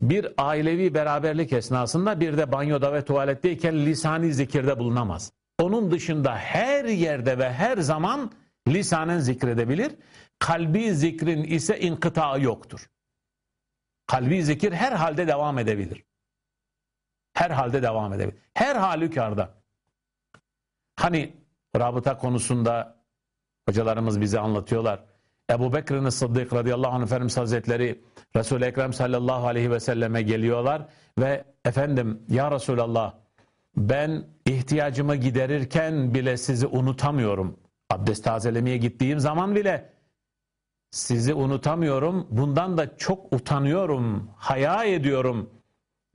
bir ailevi beraberlik esnasında bir de banyoda ve tuvaletteyken lisani zikirde bulunamaz. Onun dışında her yerde ve her zaman lisanen zikredebilir. Kalbi zikrin ise inkıtağı yoktur. Kalbi zikir her halde devam edebilir. Her halde devam edebilir. Her halükarda. Hani rabıta konusunda hocalarımız bize anlatıyorlar. Ebu Bekir'in Sıddık radıyallahu anh Efendimiz Hazretleri Resul-i Ekrem sallallahu aleyhi ve selleme geliyorlar ve efendim ya Resulallah ben ihtiyacımı giderirken bile sizi unutamıyorum. Abdest tazelemeye gittiğim zaman bile sizi unutamıyorum. Bundan da çok utanıyorum, haya ediyorum.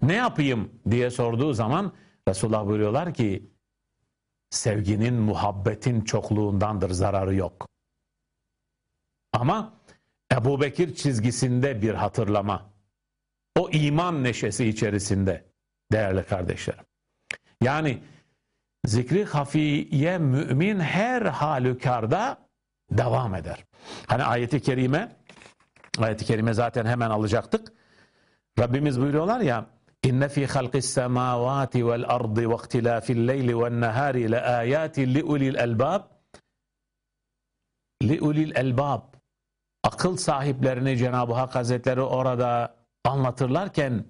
Ne yapayım diye sorduğu zaman Resulullah buyuruyorlar ki sevginin, muhabbetin çokluğundandır, zararı yok. Ama Ebu Bekir çizgisinde bir hatırlama. O iman neşesi içerisinde değerli kardeşlerim. Yani zikri hafiye mümin her halükarda devam eder. Hani ayeti kerime Ayet-i kerime zaten hemen alacaktık. Rabbimiz buyuruyorlar ya إن في خلق السماوات والأرض واختلاف الليل والنهار لآيات لأولي الألباب. لأولي الألباب. akıl sahiplerini Cenab-ı Hak Hazretleri orada anlatırlarken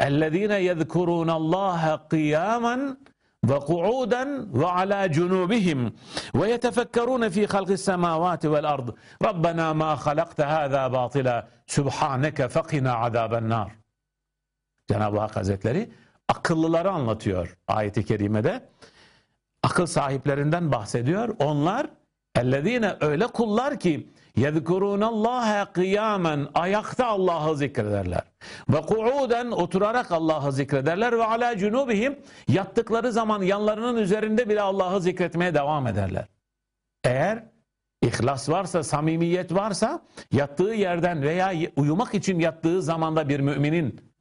اَلَّذ۪ينَ يَذْكُرُونَ اللّٰهَ قِيَامًا وَقُعُودًا وَعَلَى جُنُوبِهِمْ وَيَتَفَكَّرُونَ ف۪ي خَلْقِ السَّمَاوَاتِ وَالْأَرْضِ. رَبَّنَا مَا خَلَقْتَ هَذَا بَاطِلًا. سُبْحَانَكَ فَقِنَا عَذَابَ النَّارِ. Cenab-ı Hak Hazretleri akıllıları anlatıyor ayeti kerimede. Akıl sahiplerinden bahsediyor. Onlar ellezine öyle kullar ki yezkurunallaha kıyamen ayakta Allah'ı zikrederler. Ve kuuden oturarak Allah'ı zikrederler ve ala cunubihim yattıkları zaman yanlarının üzerinde bile Allah'ı zikretmeye devam ederler. Eğer ihlas varsa, samimiyet varsa yattığı yerden veya uyumak için yattığı zamanda bir müminin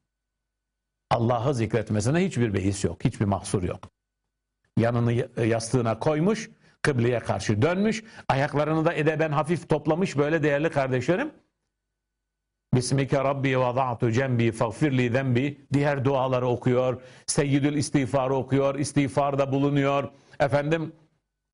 Allah'ı zikretmesine hiçbir beis yok, hiçbir mahsur yok. Yanını yastığına koymuş, kıbleye karşı dönmüş, ayaklarını da edeben hafif toplamış böyle değerli kardeşlerim. Bismike Rabbi vada'tu cembi fagfirli zembi diğer duaları okuyor. Seyyidül istiğfarı okuyor. istiğfarda bulunuyor. Efendim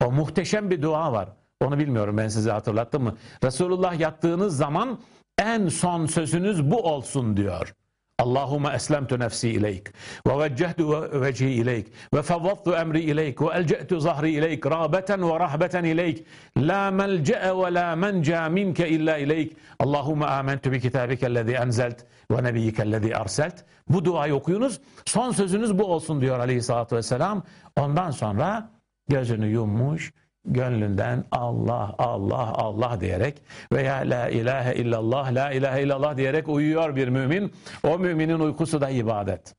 o muhteşem bir dua var. Onu bilmiyorum ben size hatırlattım mı? Resulullah yattığınız zaman en son sözünüz bu olsun diyor. Allahümme eslemtu nefsi ileyk ve veccehtu vecihi ileyk ve fevvattu emri ileyk ve elce'tu zahri ileyk rağbeten ve rahbeten ileyk la melce'e ve la menca minke illa ileyk Allahümme amentu bi kitabikellezi enzelt ve nebiyyikellezi arselt bu duayı okuyunuz. Son sözünüz bu olsun diyor aleyhissalatü vesselam. Ondan sonra gözünü yummuş gönlünden Allah, Allah, Allah diyerek veya la ilahe illallah, la ilahe illallah diyerek uyuyor bir mümin. O müminin uykusu da ibadet.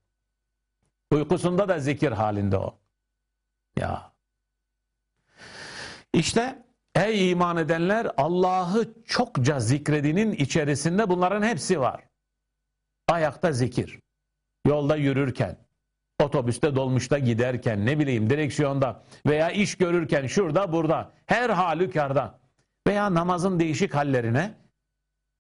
Uykusunda da zikir halinde o. Ya. İşte ey iman edenler Allah'ı çokça zikredinin içerisinde bunların hepsi var. Ayakta zikir. Yolda yürürken, Otobüste, dolmuşta giderken, ne bileyim direksiyonda veya iş görürken şurada burada, her halükarda veya namazın değişik hallerine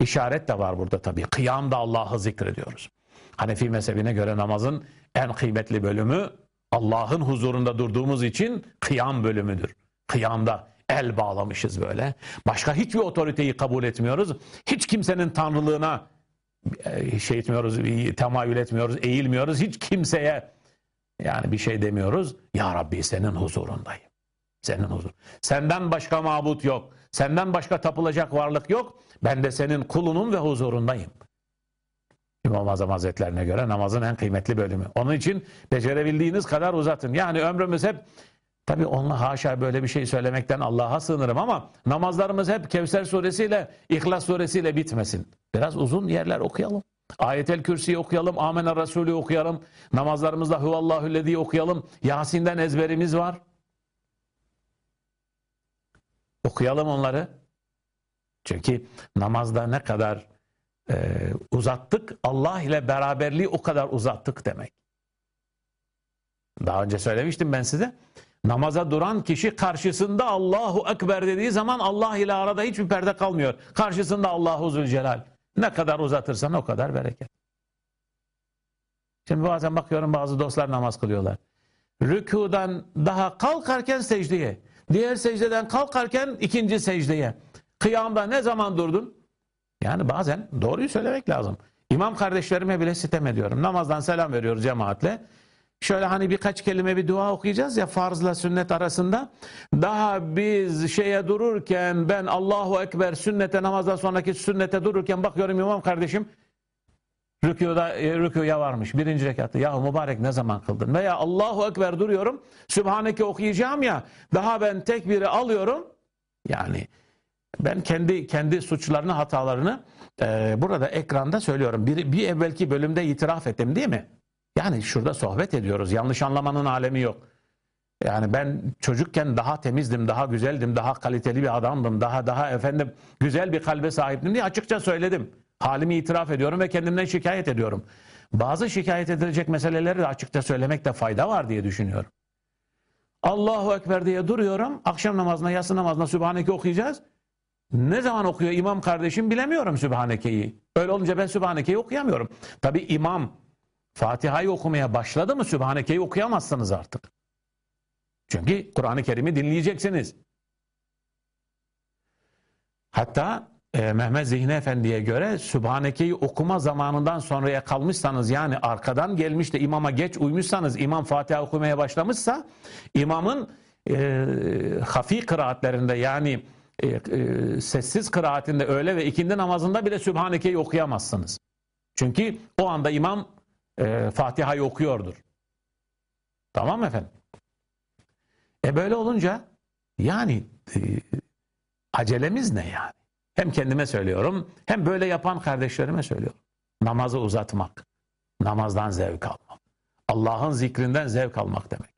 işaret de var burada tabii. Kıyamda Allah'ı zikrediyoruz. Hanefi mezhebine göre namazın en kıymetli bölümü Allah'ın huzurunda durduğumuz için kıyam bölümüdür. Kıyamda el bağlamışız böyle. Başka hiçbir otoriteyi kabul etmiyoruz. Hiç kimsenin tanrılığına e, şey etmiyoruz, temayül etmiyoruz, eğilmiyoruz. Hiç kimseye yani bir şey demiyoruz. Ya Rabbi senin huzurundayım. Senin huzur. Senden başka mabut yok. Senden başka tapılacak varlık yok. Ben de senin kulunun ve huzurundayım. İmam Azam Hazretlerine göre namazın en kıymetli bölümü. Onun için becerebildiğiniz kadar uzatın. Yani ömrümüz hep tabi onunla haşa böyle bir şey söylemekten Allah'a sığınırım ama namazlarımız hep Kevser suresiyle İhlas suresiyle bitmesin. Biraz uzun yerler okuyalım. Ayetel Kürsi'yi okuyalım, Amener Resulü okuyalım, namazlarımızda Huvallahüllezi okuyalım, Yasin'den ezberimiz var. Okuyalım onları. Çünkü namazda ne kadar e, uzattık, Allah ile beraberliği o kadar uzattık demek. Daha önce söylemiştim ben size. Namaza duran kişi karşısında Allahu Ekber dediği zaman Allah ile arada hiçbir perde kalmıyor. Karşısında Allahu Zülcelal. Ne kadar uzatırsan o kadar bereket. Şimdi bazen bakıyorum bazı dostlar namaz kılıyorlar. Rükudan daha kalkarken secdeye. Diğer secdeden kalkarken ikinci secdeye. Kıyamda ne zaman durdun? Yani bazen doğruyu söylemek lazım. İmam kardeşlerime bile sitem ediyorum. Namazdan selam veriyoruz cemaatle. Şöyle hani birkaç kelime bir dua okuyacağız ya farzla sünnet arasında. Daha biz şeye dururken ben Allahu Ekber sünnete namazdan sonraki sünnete dururken bakıyorum imam kardeşim rükuda, e, rükuya varmış birinci rekatta. Ya mübarek ne zaman kıldın? Veya Allahu Ekber duruyorum Sübhaneke okuyacağım ya daha ben tekbiri alıyorum. Yani ben kendi kendi suçlarını hatalarını e, burada ekranda söylüyorum. Bir, bir evvelki bölümde itiraf ettim değil mi? Yani şurada sohbet ediyoruz. Yanlış anlamanın alemi yok. Yani ben çocukken daha temizdim, daha güzeldim, daha kaliteli bir adamdım, daha daha efendim güzel bir kalbe sahiptim diye açıkça söyledim. Halimi itiraf ediyorum ve kendimden şikayet ediyorum. Bazı şikayet edilecek meseleleri de açıkça söylemekte fayda var diye düşünüyorum. Allahu Ekber diye duruyorum. Akşam namazına, yatsı namazına Sübhaneke okuyacağız. Ne zaman okuyor imam kardeşim bilemiyorum Sübhaneke'yi. Öyle olunca ben Sübhaneke'yi okuyamıyorum. Tabi imam Fatiha'yı okumaya başladı mı Sübhaneke'yi okuyamazsınız artık. Çünkü Kur'an-ı Kerim'i dinleyeceksiniz. Hatta e, Mehmet Zihni Efendi'ye göre Sübhaneke'yi okuma zamanından sonraya kalmışsanız yani arkadan gelmiş de imama geç uymuşsanız imam Fatiha okumaya başlamışsa imamın e, hafi kıraatlerinde yani e, e, sessiz kıraatinde öğle ve ikindi namazında bile Sübhaneke'yi okuyamazsınız. Çünkü o anda imam e, Fatiha'yı okuyordur. Tamam mı efendim? E böyle olunca yani e, acelemiz ne yani? Hem kendime söylüyorum hem böyle yapan kardeşlerime söylüyorum. Namazı uzatmak, namazdan zevk almak, Allah'ın zikrinden zevk almak demek.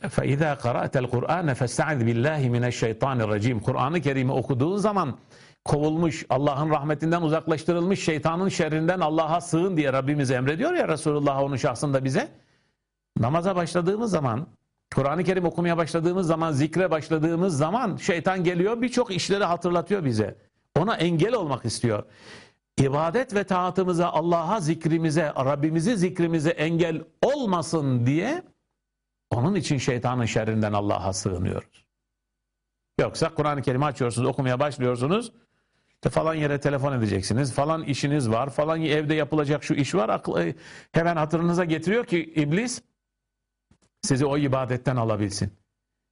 فَاِذَا قَرَأْتَ الْقُرْآنَ فَاسْتَعِذْ بِاللّٰهِ مِنَ الشَّيْطَانِ الرَّجِيمِ Kur'an-ı Kerim'i okuduğun zaman kovulmuş, Allah'ın rahmetinden uzaklaştırılmış şeytanın şerrinden Allah'a sığın diye Rabbimiz emrediyor ya Resulullah onun şahsında bize. Namaza başladığımız zaman, Kur'an-ı Kerim okumaya başladığımız zaman, zikre başladığımız zaman şeytan geliyor birçok işleri hatırlatıyor bize. Ona engel olmak istiyor. İbadet ve taatımıza, Allah'a zikrimize, Rabbimizi zikrimize engel olmasın diye onun için şeytanın şerrinden Allah'a sığınıyoruz. Yoksa Kur'an-ı Kerim'i açıyorsunuz, okumaya başlıyorsunuz. Falan yere telefon edeceksiniz, falan işiniz var, falan evde yapılacak şu iş var. Aklı, hemen hatırınıza getiriyor ki iblis sizi o ibadetten alabilsin.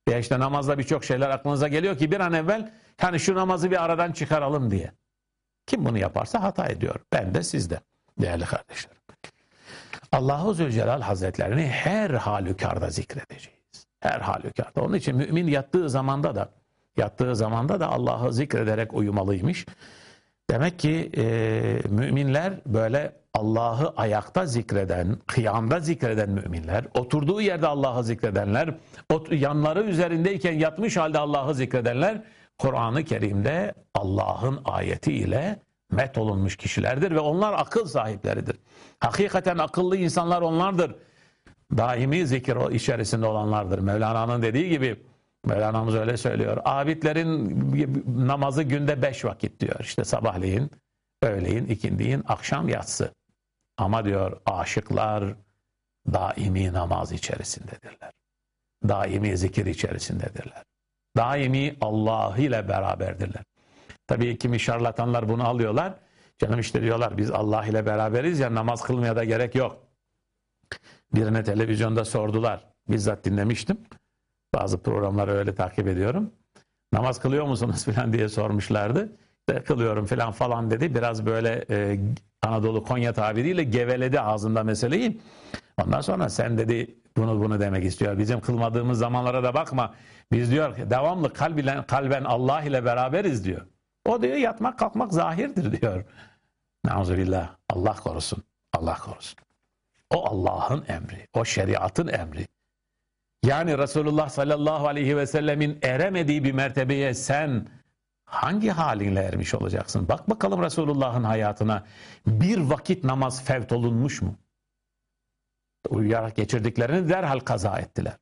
Ya işte namazda birçok şeyler aklınıza geliyor ki bir an evvel hani şu namazı bir aradan çıkaralım diye. Kim bunu yaparsa hata ediyor. Ben de siz de değerli kardeşlerim. Allahu Zülcelal Hazretlerini her halükarda zikredeceğiz. Her halükarda. Onun için mümin yattığı zamanda da yattığı zamanda da Allah'ı zikrederek uyumalıymış. Demek ki e, müminler böyle Allah'ı ayakta zikreden, kıyamda zikreden müminler, oturduğu yerde Allah'ı zikredenler, yanları üzerindeyken yatmış halde Allah'ı zikredenler, Kur'an-ı Kerim'de Allah'ın ayeti ile met olunmuş kişilerdir ve onlar akıl sahipleridir. Hakikaten akıllı insanlar onlardır. Daimi zikir içerisinde olanlardır. Mevlana'nın dediği gibi Mevlana'mız öyle söylüyor. Abidlerin namazı günde beş vakit diyor. İşte sabahleyin, öğleyin, ikindiyin, akşam yatsı. Ama diyor aşıklar daimi namaz içerisindedirler. Daimi zikir içerisindedirler. Daimi Allah ile beraberdirler. Tabii kimi şarlatanlar bunu alıyorlar. Canım işte diyorlar biz Allah ile beraberiz ya namaz kılmaya da gerek yok. Birine televizyonda sordular. Bizzat dinlemiştim. Bazı programları öyle takip ediyorum. Namaz kılıyor musunuz falan diye sormuşlardı. De kılıyorum falan falan dedi. Biraz böyle e, Anadolu Konya tabiriyle geveledi ağzında meseleyi. Ondan sonra sen dedi bunu bunu demek istiyor. Bizim kılmadığımız zamanlara da bakma. Biz diyor devamlı kalbilen, kalben Allah ile beraberiz diyor. O diyor yatmak kalkmak zahirdir diyor. Nauzubillah. Allah korusun. Allah korusun. O Allah'ın emri. O şeriatın emri. Yani Resulullah sallallahu aleyhi ve sellemin eremediği bir mertebeye sen hangi halinle ermiş olacaksın? Bak bakalım Resulullah'ın hayatına bir vakit namaz fevt olunmuş mu? Uyuyarak geçirdiklerini derhal kaza ettiler.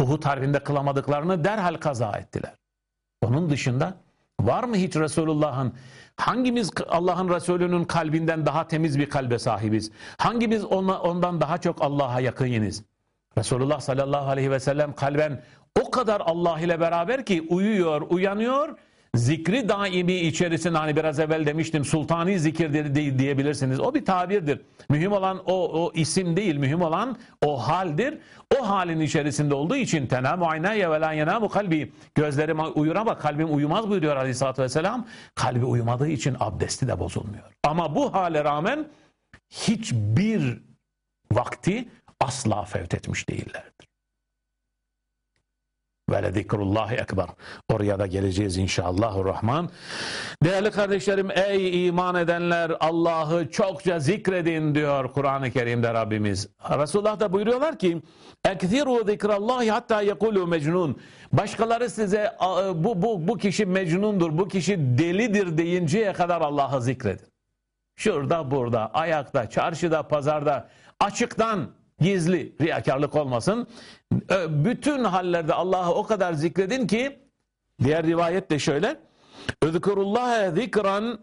Uhud harbinde kılamadıklarını derhal kaza ettiler. Onun dışında var mı hiç Resulullah'ın hangimiz Allah'ın Resulü'nün kalbinden daha temiz bir kalbe sahibiz? Hangimiz ondan daha çok Allah'a yakınız? Resulullah sallallahu aleyhi ve sellem kalben o kadar Allah ile beraber ki uyuyor, uyanıyor zikri daimi içerisinde hani biraz evvel demiştim sultani zikir diyebilirsiniz. O bir tabirdir. Mühim olan o, o isim değil, mühim olan o haldir. O halin içerisinde olduğu için tenamu aynaya ve la yenamu kalbi. Gözlerim uyur ama kalbim uyumaz buyuruyor aleyhissalatü vesselam. Kalbi uyumadığı için abdesti de bozulmuyor. Ama bu hale rağmen hiçbir vakti asla fevt etmiş değillerdir. Ve le zikrullahi ekber. Oraya da geleceğiz inşallahurrahman. Değerli kardeşlerim ey iman edenler Allah'ı çokça zikredin diyor Kur'an-ı Kerim'de Rabbimiz. Resulullah da buyuruyorlar ki ekziru zikrallahi hatta yekulu mecnun. Başkaları size bu, bu, bu kişi mecnundur, bu kişi delidir deyinceye kadar Allah'ı zikredin. Şurada, burada, ayakta, çarşıda, pazarda, açıktan, gizli, riyakarlık olmasın. Bütün hallerde Allah'ı o kadar zikredin ki Diğer rivayet de şöyle. Özkurullaha zikran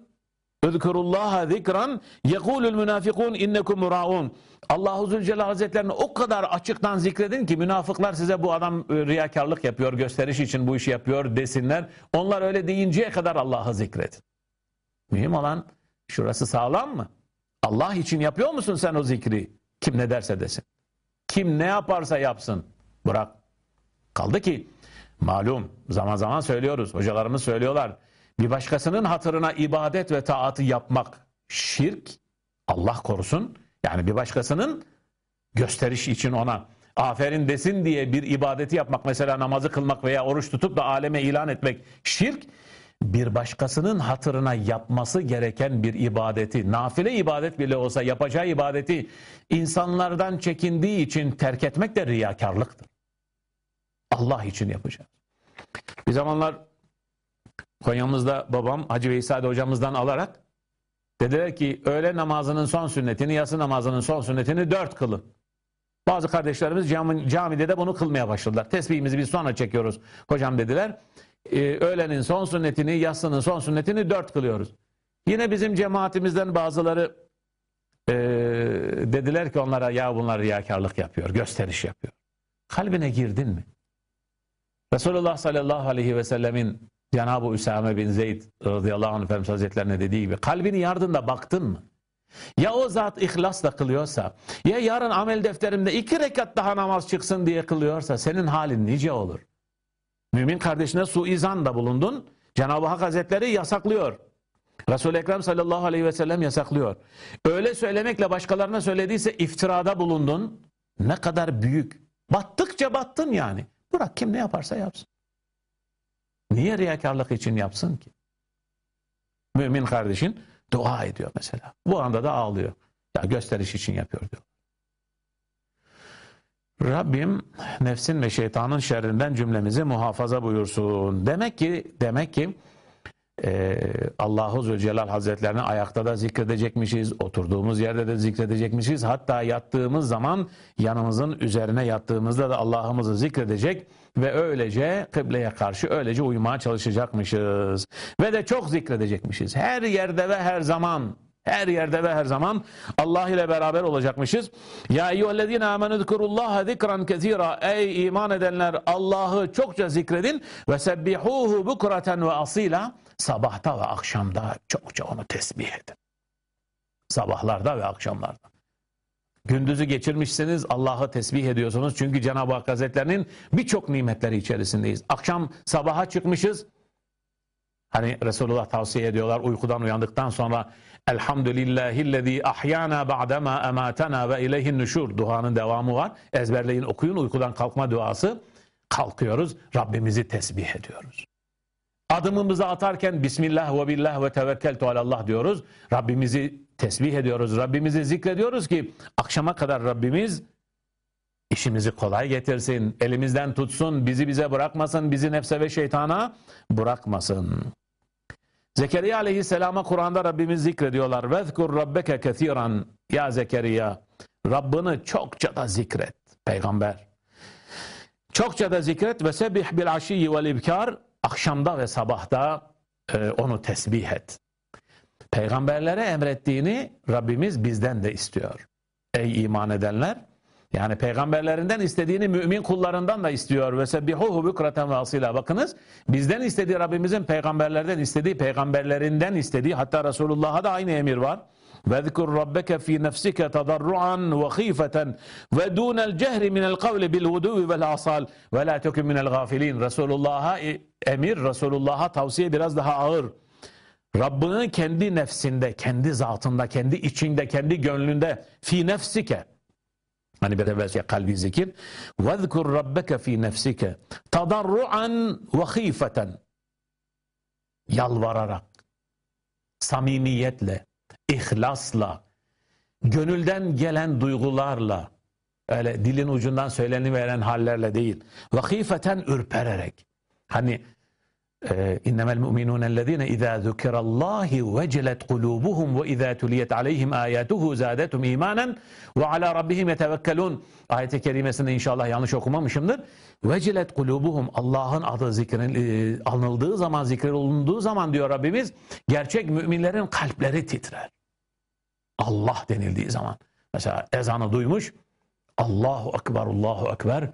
Özkurullaha zikran yekulul münafikun innekum muraun. Allahu Zülcelal Hazretlerini o kadar açıktan zikredin ki münafıklar size bu adam e, riyakarlık yapıyor, gösteriş için bu işi yapıyor desinler. Onlar öyle deyinceye kadar Allah'ı zikredin. Mühim olan şurası sağlam mı? Allah için yapıyor musun sen o zikri? Kim ne derse desin. Kim ne yaparsa yapsın. Bırak. Kaldı ki malum zaman zaman söylüyoruz. Hocalarımız söylüyorlar. Bir başkasının hatırına ibadet ve taatı yapmak şirk. Allah korusun. Yani bir başkasının gösteriş için ona aferin desin diye bir ibadeti yapmak mesela namazı kılmak veya oruç tutup da aleme ilan etmek şirk bir başkasının hatırına yapması gereken bir ibadeti, nafile ibadet bile olsa yapacağı ibadeti insanlardan çekindiği için terk etmek de riyakarlıktır. Allah için yapacağız. Bir zamanlar Konya'mızda babam Hacı Veysade hocamızdan alarak dediler ki öğle namazının son sünnetini, yatsı namazının son sünnetini dört kılın. Bazı kardeşlerimiz cami, camide de bunu kılmaya başladılar. Tesbihimizi biz sonra çekiyoruz hocam dediler. Ee, öğlenin son sünnetini, yatsının son sünnetini dört kılıyoruz. Yine bizim cemaatimizden bazıları e, dediler ki onlara ya bunlar riyakarlık yapıyor, gösteriş yapıyor. Kalbine girdin mi? Resulullah sallallahu aleyhi ve sellemin Cenab-ı Üsame bin Zeyd radıyallahu anh Efendimiz Hazretlerine dediği gibi kalbini yardın baktın mı? Ya o zat ihlasla kılıyorsa, ya yarın amel defterimde iki rekat daha namaz çıksın diye kılıyorsa senin halin nice olur? Mümin kardeşine suizan da bulundun. Cenab-ı Hak Hazretleri yasaklıyor. Resul-i Ekrem sallallahu aleyhi ve sellem yasaklıyor. Öyle söylemekle başkalarına söylediyse iftirada bulundun. Ne kadar büyük. Battıkça battın yani. Bırak kim ne yaparsa yapsın. Niye riyakarlık için yapsın ki? Mümin kardeşin dua ediyor mesela. Bu anda da ağlıyor. Ya gösteriş için yapıyor diyor. Rabbim nefsin ve şeytanın şerrinden cümlemizi muhafaza buyursun. Demek ki demek ki e, Allahu Zülcelal Hazretlerini ayakta da zikredecekmişiz, oturduğumuz yerde de zikredecekmişiz. Hatta yattığımız zaman yanımızın üzerine yattığımızda da Allah'ımızı zikredecek ve öylece kıbleye karşı öylece uyumaya çalışacakmışız. Ve de çok zikredecekmişiz. Her yerde ve her zaman her yerde ve her zaman Allah ile beraber olacakmışız. Ya eyyühellezine amenü zikurullaha zikran kezira. Ey iman edenler Allah'ı çokça zikredin ve sebbihuhu bukraten ve asila. Sabahta ve akşamda çokça onu tesbih edin. Sabahlarda ve akşamlarda. Gündüzü geçirmişseniz Allah'ı tesbih ediyorsunuz. Çünkü Cenab-ı Hak Hazretlerinin birçok nimetleri içerisindeyiz. Akşam sabaha çıkmışız. Hani Resulullah tavsiye ediyorlar uykudan uyandıktan sonra Elhamdülillahillezî ahyana ba'dema ematena ve ileyhin nüşur duanın devamı var. Ezberleyin okuyun uykudan kalkma duası. Kalkıyoruz Rabbimizi tesbih ediyoruz. Adımımızı atarken Bismillah ve billah ve tevekkeltu alallah diyoruz. Rabbimizi tesbih ediyoruz. Rabbimizi zikrediyoruz ki akşama kadar Rabbimiz işimizi kolay getirsin. Elimizden tutsun. Bizi bize bırakmasın. Bizi nefse ve şeytana bırakmasın. Zekeriya aleyhisselama Kur'an'da Rabbimiz zikrediyorlar. وَذْكُرْ رَبَّكَ كَثِيرًا Ya Zekeriya Rabbini çokça da zikret. Peygamber. Çokça da zikret ve sebih bil aşiyyi vel ibkar akşamda ve sabahta e, onu tesbih et. Peygamberlere emrettiğini Rabbimiz bizden de istiyor. Ey iman edenler yani peygamberlerinden istediğini mümin kullarından da istiyor. Ve sebbihuhu bukraten ve asila. Bakınız bizden istediği Rabbimizin peygamberlerden istediği, peygamberlerinden istediği hatta Resulullah'a da aynı emir var. وَذْكُرْ رَبَّكَ ف۪ي نَفْسِكَ تَضَرُّعًا وَخِيفَةً وَدُونَ الْجَهْرِ مِنَ الْقَوْلِ بِالْهُدُوِ وَالْعَصَالِ وَلَا تَكُمْ مِنَ الْغَافِلِينَ Resulullah'a emir, Resulullah'a tavsiye biraz daha ağır. Rabbinin kendi nefsinde, kendi zatında, kendi içinde, kendi gönlünde fi nefsike Hani bir evvelce kalbi zikir. وَذْكُرْ رَبَّكَ ف۪ي نَفْسِكَ تَضَرُّعًا وَخِيفَةً Yalvararak, samimiyetle, ihlasla, gönülden gelen duygularla, öyle dilin ucundan veren hallerle değil, vakifeten ürpererek. Hani İnnemel mu'minun ellezine izâ zukirallahi vecelet kulubuhum ve izâ tuliyet aleyhim âyâtuhu zâdetum imanen ve alâ rabbihim yetevekkelûn. Ayet-i kerimesinde inşallah yanlış okumamışımdır. Vecelet kulubuhum Allah'ın adı zikrin e, anıldığı zaman zikrolunduğu zaman diyor Rabbimiz gerçek müminlerin kalpleri titrer. Allah denildiği zaman. Mesela ezanı duymuş Allahu Ekber, Allahu Ekber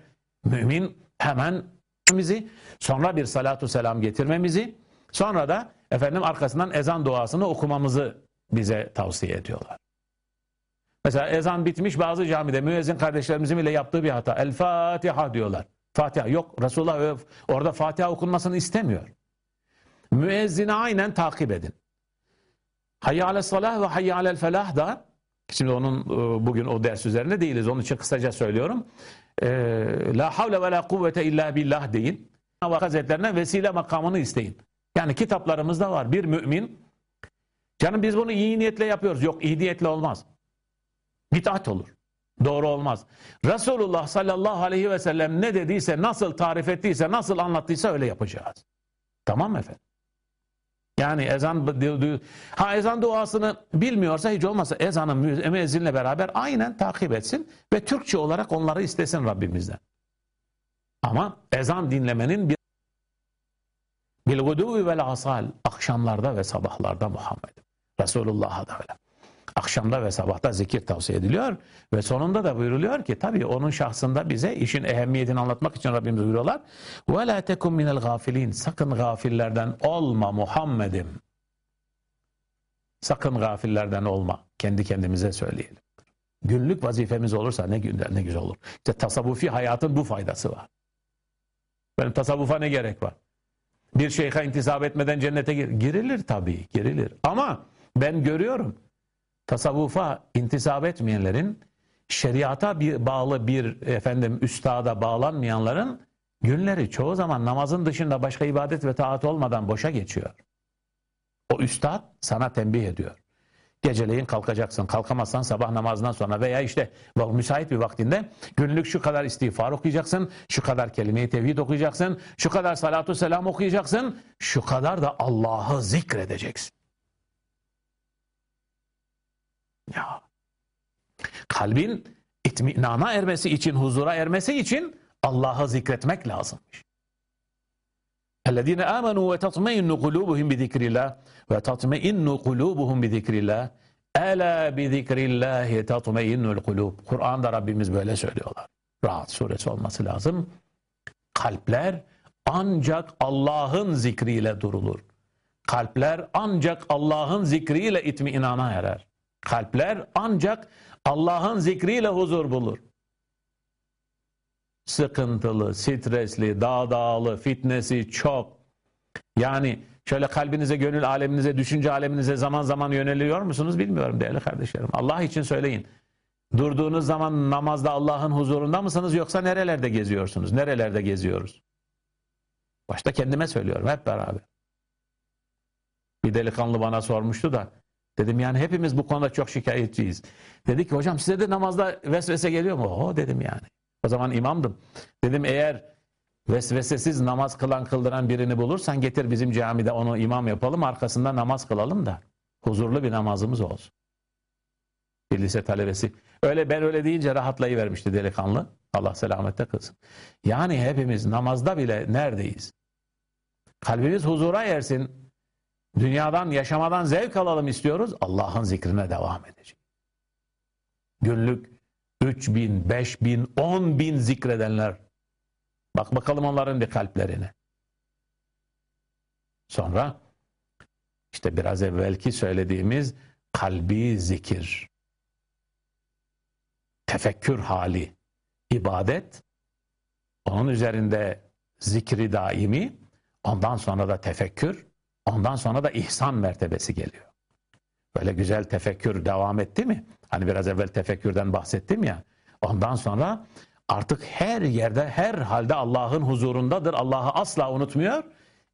mümin hemen bizi sonra bir salatu selam getirmemizi sonra da efendim arkasından ezan duasını okumamızı bize tavsiye ediyorlar. Mesela ezan bitmiş bazı camide müezzin kardeşlerimizin bile yaptığı bir hata. El Fatiha diyorlar. Fatiha yok. Resulullah orada Fatiha okunmasını istemiyor. Müezzini aynen takip edin. Hayya salah ve hayya alel felah da şimdi onun e, bugün o ders üzerinde değiliz. Onun için kısaca söylüyorum. E, la havle ve la kuvvete illa billah deyin. Allah Hazretlerine vesile makamını isteyin. Yani kitaplarımızda var. Bir mümin canım biz bunu iyi niyetle yapıyoruz. Yok iyi niyetle olmaz. Bid'at olur. Doğru olmaz. Resulullah sallallahu aleyhi ve sellem ne dediyse, nasıl tarif ettiyse, nasıl anlattıysa öyle yapacağız. Tamam mı efendim? Yani ezan ha ezan duasını bilmiyorsa hiç olmazsa ezanı müezzinle beraber aynen takip etsin ve Türkçe olarak onları istesin Rabbimizden. Ama ezan dinlemenin bir bilguduvi vel asal akşamlarda ve sabahlarda Muhammed. Resulullah'a da öyle akşamda ve sabahta zikir tavsiye ediliyor. Ve sonunda da buyuruluyor ki tabii onun şahsında bize işin ehemmiyetini anlatmak için Rabbimiz buyuruyorlar. وَلَا تَكُمْ مِنَ الْغَافِلِينَ Sakın gafillerden olma Muhammed'im. Sakın gafillerden olma. Kendi kendimize söyleyelim. Günlük vazifemiz olursa ne güzel, ne güzel olur. İşte tasavvufi hayatın bu faydası var. Benim tasavvufa ne gerek var? Bir şeyha intisap etmeden cennete gir girilir tabii, girilir. Ama ben görüyorum tasavvufa intisap etmeyenlerin, şeriata bir, bağlı bir efendim üstada bağlanmayanların günleri çoğu zaman namazın dışında başka ibadet ve taat olmadan boşa geçiyor. O üstad sana tembih ediyor. Geceleyin kalkacaksın. Kalkamazsan sabah namazından sonra veya işte müsait bir vaktinde günlük şu kadar istiğfar okuyacaksın, şu kadar kelime-i tevhid okuyacaksın, şu kadar salatu selam okuyacaksın, şu kadar da Allah'ı zikredeceksin. Ya. Kalbin itminana ermesi için, huzura ermesi için Allah'ı zikretmek lazımmış. اَلَّذ۪ينَ آمَنُوا وَتَطْمَئِنُّ قُلُوبُهُمْ بِذِكْرِ اللّٰهِ وَتَطْمَئِنُّ قُلُوبُهُمْ بِذِكْرِ اللّٰهِ اَلَا بِذِكْرِ اللّٰهِ تَطْمَئِنُّ الْقُلُوبِ Kur'an'da Rabbimiz böyle söylüyorlar. Rahat suresi olması lazım. Kalpler ancak Allah'ın zikriyle durulur. Kalpler ancak Allah'ın zikriyle itminana erer. Kalpler ancak Allah'ın zikriyle huzur bulur. Sıkıntılı, stresli, dağdağlı, fitnesi çok. Yani şöyle kalbinize, gönül aleminize, düşünce aleminize zaman zaman yöneliyor musunuz bilmiyorum değerli kardeşlerim. Allah için söyleyin. Durduğunuz zaman namazda Allah'ın huzurunda mısınız yoksa nerelerde geziyorsunuz? Nerelerde geziyoruz? Başta kendime söylüyorum hep beraber. Bir delikanlı bana sormuştu da Dedim yani hepimiz bu konuda çok şikayetçiyiz. Dedi ki hocam size de namazda vesvese geliyor mu? O dedim yani. O zaman imamdım. Dedim eğer vesvesesiz namaz kılan kıldıran birini bulursan getir bizim camide onu imam yapalım arkasında namaz kılalım da huzurlu bir namazımız olsun. Bir lise talebesi. Öyle ben öyle deyince rahatlayıvermişti delikanlı. Allah selamette kılsın. Yani hepimiz namazda bile neredeyiz? Kalbimiz huzura ersin. Dünyadan, yaşamadan zevk alalım istiyoruz. Allah'ın zikrine devam edecek. Günlük 3 bin, 5 bin, 10 bin zikredenler. Bak bakalım onların bir kalplerine. Sonra işte biraz evvelki söylediğimiz kalbi zikir. Tefekkür hali. ibadet. Onun üzerinde zikri daimi. Ondan sonra da tefekkür. Ondan sonra da ihsan mertebesi geliyor. Böyle güzel tefekkür devam etti mi? Hani biraz evvel tefekkürden bahsettim ya. Ondan sonra artık her yerde her halde Allah'ın huzurundadır. Allah'ı asla unutmuyor.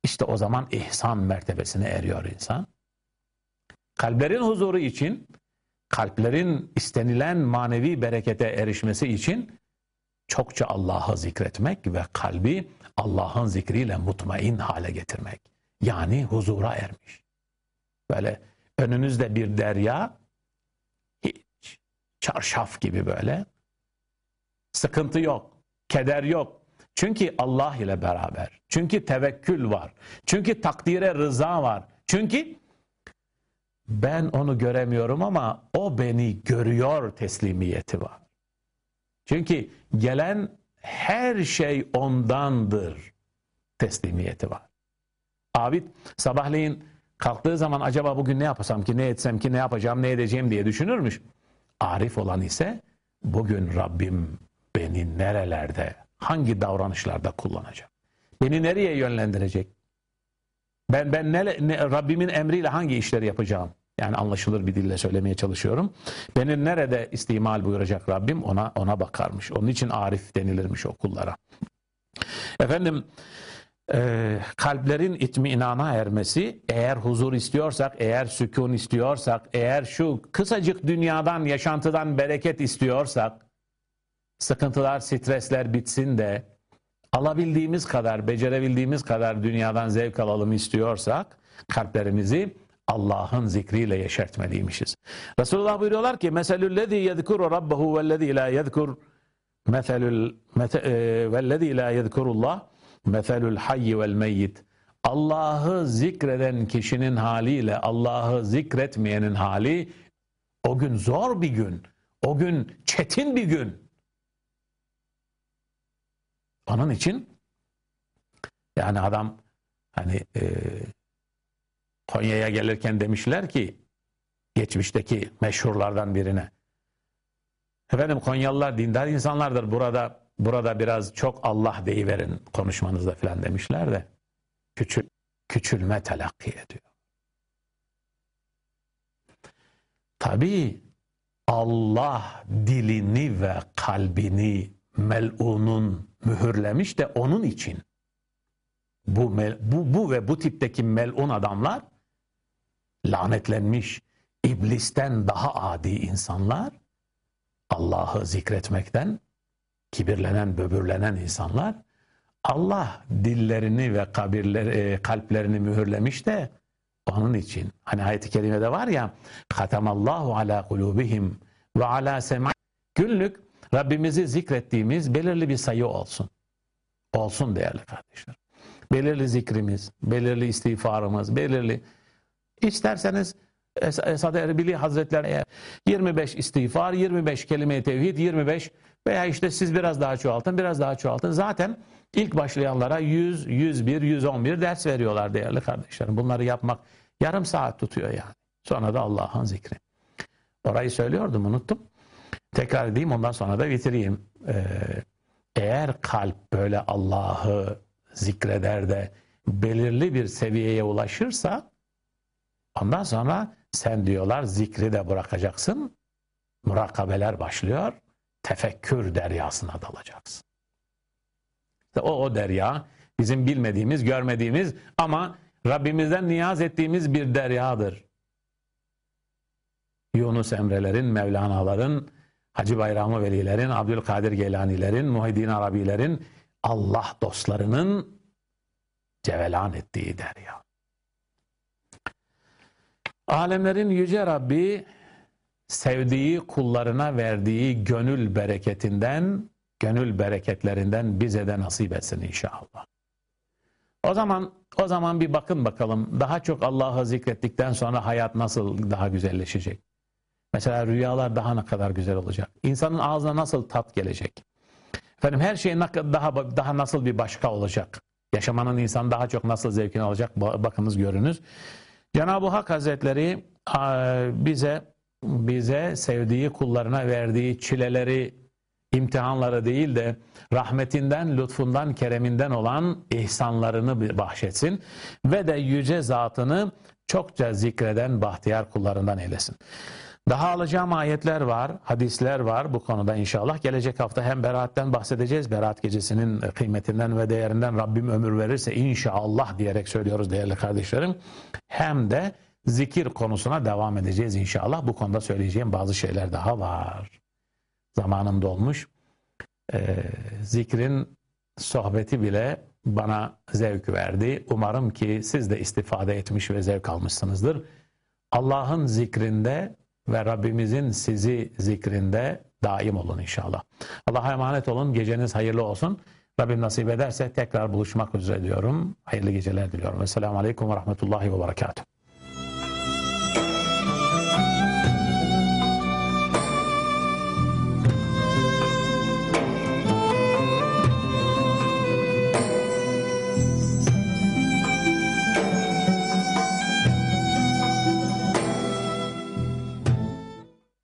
İşte o zaman ihsan mertebesine eriyor insan. Kalplerin huzuru için, kalplerin istenilen manevi berekete erişmesi için çokça Allah'ı zikretmek ve kalbi Allah'ın zikriyle mutmain hale getirmek. Yani huzura ermiş. Böyle önünüzde bir derya, hiç çarşaf gibi böyle. Sıkıntı yok, keder yok. Çünkü Allah ile beraber. Çünkü tevekkül var. Çünkü takdire rıza var. Çünkü ben onu göremiyorum ama o beni görüyor teslimiyeti var. Çünkü gelen her şey ondandır teslimiyeti var. Abid sabahleyin kalktığı zaman acaba bugün ne yapasam ki, ne etsem ki, ne yapacağım, ne edeceğim diye düşünürmüş. Arif olan ise bugün Rabbim beni nerelerde, hangi davranışlarda kullanacak? Beni nereye yönlendirecek? Ben ben ne, ne Rabbimin emriyle hangi işleri yapacağım? Yani anlaşılır bir dille söylemeye çalışıyorum. Beni nerede istimal buyuracak Rabbim ona ona bakarmış. Onun için arif denilirmiş okullara. Efendim e, kalplerin itminana ermesi eğer huzur istiyorsak, eğer sükun istiyorsak, eğer şu kısacık dünyadan, yaşantıdan bereket istiyorsak sıkıntılar, stresler bitsin de alabildiğimiz kadar, becerebildiğimiz kadar dünyadan zevk alalım istiyorsak kalplerimizi Allah'ın zikriyle yeşertmeliymişiz. Resulullah buyuruyorlar ki meselüllezî yezkuru rabbehu vellezî la yezkur meselül e, vellezî la yezkurullah meselül hayy vel meyyit Allah'ı zikreden kişinin haliyle Allah'ı zikretmeyenin hali o gün zor bir gün. O gün çetin bir gün. Onun için yani adam hani e, Konya'ya gelirken demişler ki geçmişteki meşhurlardan birine efendim Konyalılar dindar insanlardır burada burada biraz çok Allah deyiverin konuşmanızda filan demişler de küçül, küçülme telakki ediyor. Tabi Allah dilini ve kalbini melunun mühürlemiş de onun için bu, bu, bu ve bu tipteki melun adamlar lanetlenmiş, iblisten daha adi insanlar, Allah'ı zikretmekten kibirlenen, böbürlenen insanlar, Allah dillerini ve kabirleri, e, kalplerini mühürlemiş de onun için. Hani ayet-i kerimede var ya, Allahu ala kulubihim ve ala sema Günlük Rabbimizi zikrettiğimiz belirli bir sayı olsun. Olsun değerli kardeşler. Belirli zikrimiz, belirli istiğfarımız, belirli İsterseniz Esad Erbili Hazretleri 25 istiğfar, 25 kelime-i tevhid, 25 veya işte siz biraz daha çoğaltın, biraz daha çoğaltın. Zaten ilk başlayanlara 100, 101, 111 ders veriyorlar değerli kardeşlerim. Bunları yapmak yarım saat tutuyor yani. Sonra da Allah'ın zikri. Orayı söylüyordum unuttum. Tekrar edeyim ondan sonra da bitireyim. Ee, eğer kalp böyle Allah'ı zikreder de belirli bir seviyeye ulaşırsa Ondan sonra sen diyorlar zikri de bırakacaksın. Murakabeler başlıyor. Tefekkür deryasına dalacaksın. İşte o, o derya bizim bilmediğimiz, görmediğimiz ama Rabbimizden niyaz ettiğimiz bir deryadır. Yunus Emre'lerin, Mevlana'ların, Hacı Bayramı Velilerin, Abdülkadir Geylanilerin, Muhyiddin Arabilerin, Allah dostlarının cevelan ettiği derya. Alemlerin yüce Rabbi sevdiği kullarına verdiği gönül bereketinden, gönül bereketlerinden bize de nasip etsin inşallah. O zaman o zaman bir bakın bakalım daha çok Allah'ı zikrettikten sonra hayat nasıl daha güzelleşecek? Mesela rüyalar daha ne kadar güzel olacak? İnsanın ağzına nasıl tat gelecek? Efendim her şey daha daha nasıl bir başka olacak? Yaşamanın insan daha çok nasıl zevkini alacak? Bakınız görünüz. Cenab-ı Hak Hazretleri bize bize sevdiği kullarına verdiği çileleri, imtihanları değil de rahmetinden, lütfundan, kereminden olan ihsanlarını bahşetsin ve de yüce zatını çokça zikreden bahtiyar kullarından eylesin. Daha alacağım ayetler var, hadisler var bu konuda inşallah. Gelecek hafta hem beraatten bahsedeceğiz. Beraat gecesinin kıymetinden ve değerinden Rabbim ömür verirse inşallah diyerek söylüyoruz değerli kardeşlerim. Hem de zikir konusuna devam edeceğiz inşallah. Bu konuda söyleyeceğim bazı şeyler daha var. Zamanım dolmuş. e, zikrin sohbeti bile bana zevk verdi. Umarım ki siz de istifade etmiş ve zevk almışsınızdır. Allah'ın zikrinde ve Rabbimizin sizi zikrinde daim olun inşallah. Allah'a emanet olun. Geceniz hayırlı olsun. Rabbim nasip ederse tekrar buluşmak üzere diyorum. Hayırlı geceler diliyorum. Esselamu Aleyküm ve Rahmetullahi ve Berekatuhu.